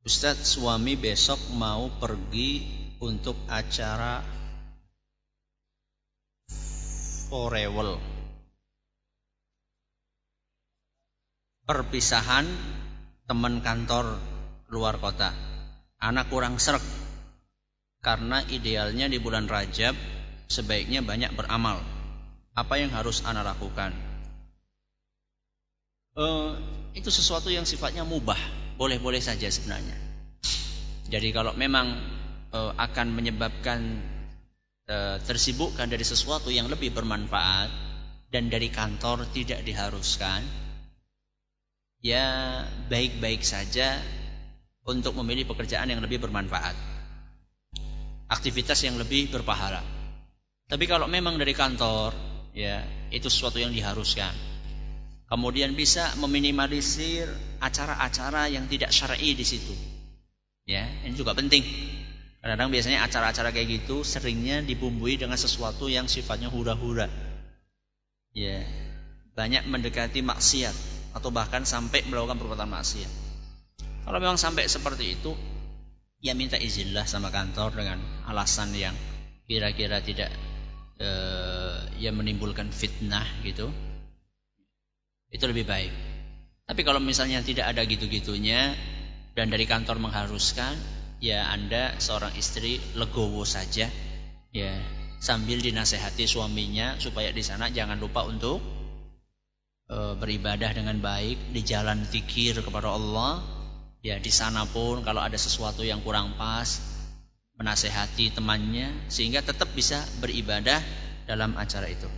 Ustadz suami besok mau pergi untuk acara forever perpisahan teman kantor luar kota. Anak kurang serak karena idealnya di bulan Rajab sebaiknya banyak beramal. Apa yang harus anak lakukan? Uh, itu sesuatu yang sifatnya mubah boleh-boleh saja sebenarnya. Jadi kalau memang e, akan menyebabkan e, tersibukkan dari sesuatu yang lebih bermanfaat dan dari kantor tidak diharuskan, ya baik-baik saja untuk memilih pekerjaan yang lebih bermanfaat. Aktivitas yang lebih berpahala. Tapi kalau memang dari kantor, ya itu sesuatu yang diharuskan Kemudian bisa meminimalisir acara-acara yang tidak syar'i di situ. Ya, ini juga penting. Kadang-kadang biasanya acara-acara kayak gitu seringnya dibumbui dengan sesuatu yang sifatnya hura-hura. Ya, banyak mendekati maksiat atau bahkan sampai melakukan perbuatan maksiat. Kalau memang sampai seperti itu, ya minta izinlah sama kantor dengan alasan yang kira-kira tidak eh, ya menimbulkan fitnah gitu itu lebih baik. Tapi kalau misalnya tidak ada gitu-gitunya dan dari kantor mengharuskan, ya Anda seorang istri legowo saja, ya sambil dinasehati suaminya supaya di sana jangan lupa untuk e, beribadah dengan baik di jalan fikir kepada Allah Ya di sana pun kalau ada sesuatu yang kurang pas, menasehati temannya sehingga tetap bisa beribadah dalam acara itu.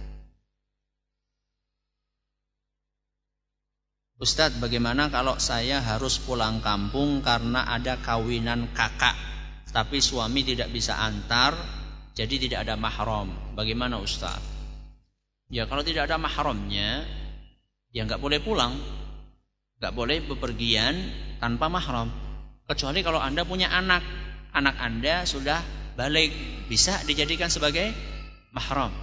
Ustadz, bagaimana kalau saya harus pulang kampung karena ada kawinan kakak, tapi suami tidak bisa antar, jadi tidak ada mahram. Bagaimana Ustadz? Ya kalau tidak ada mahramnya, ya nggak boleh pulang, nggak boleh bepergian tanpa mahram. Kecuali kalau anda punya anak, anak anda sudah balik, bisa dijadikan sebagai mahram.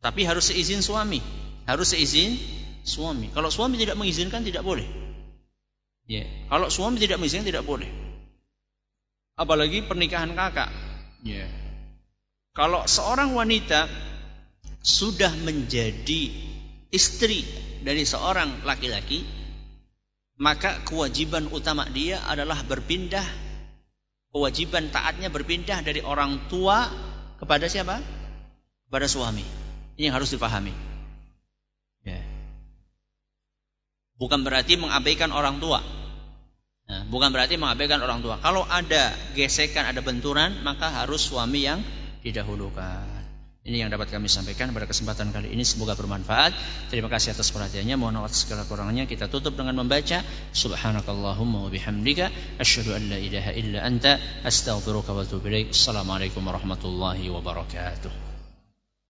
Tapi harus seizin suami, harus seizin suami. Kalau suami tidak mengizinkan tidak boleh. Ya, kalau suami tidak mengizinkan tidak boleh. Apalagi pernikahan kakak. Ya. Kalau seorang wanita sudah menjadi istri dari seorang laki-laki, maka kewajiban utama dia adalah berpindah kewajiban taatnya berpindah dari orang tua kepada siapa? Kepada suami. Ini yang harus dipahami. Bukan berarti mengabaikan orang tua. Nah, bukan berarti mengabaikan orang tua. Kalau ada gesekan, ada benturan, maka harus suami yang didahulukan. Ini yang dapat kami sampaikan pada kesempatan kali ini semoga bermanfaat. Terima kasih atas perhatiannya. Mohon maaf segala kurangnya. Kita tutup dengan membaca Subhanakallahumma wa bihamdika asyhadu an la ilaha illa anta astaghfiruka wa atubu. Assalamualaikum warahmatullahi wabarakatuh.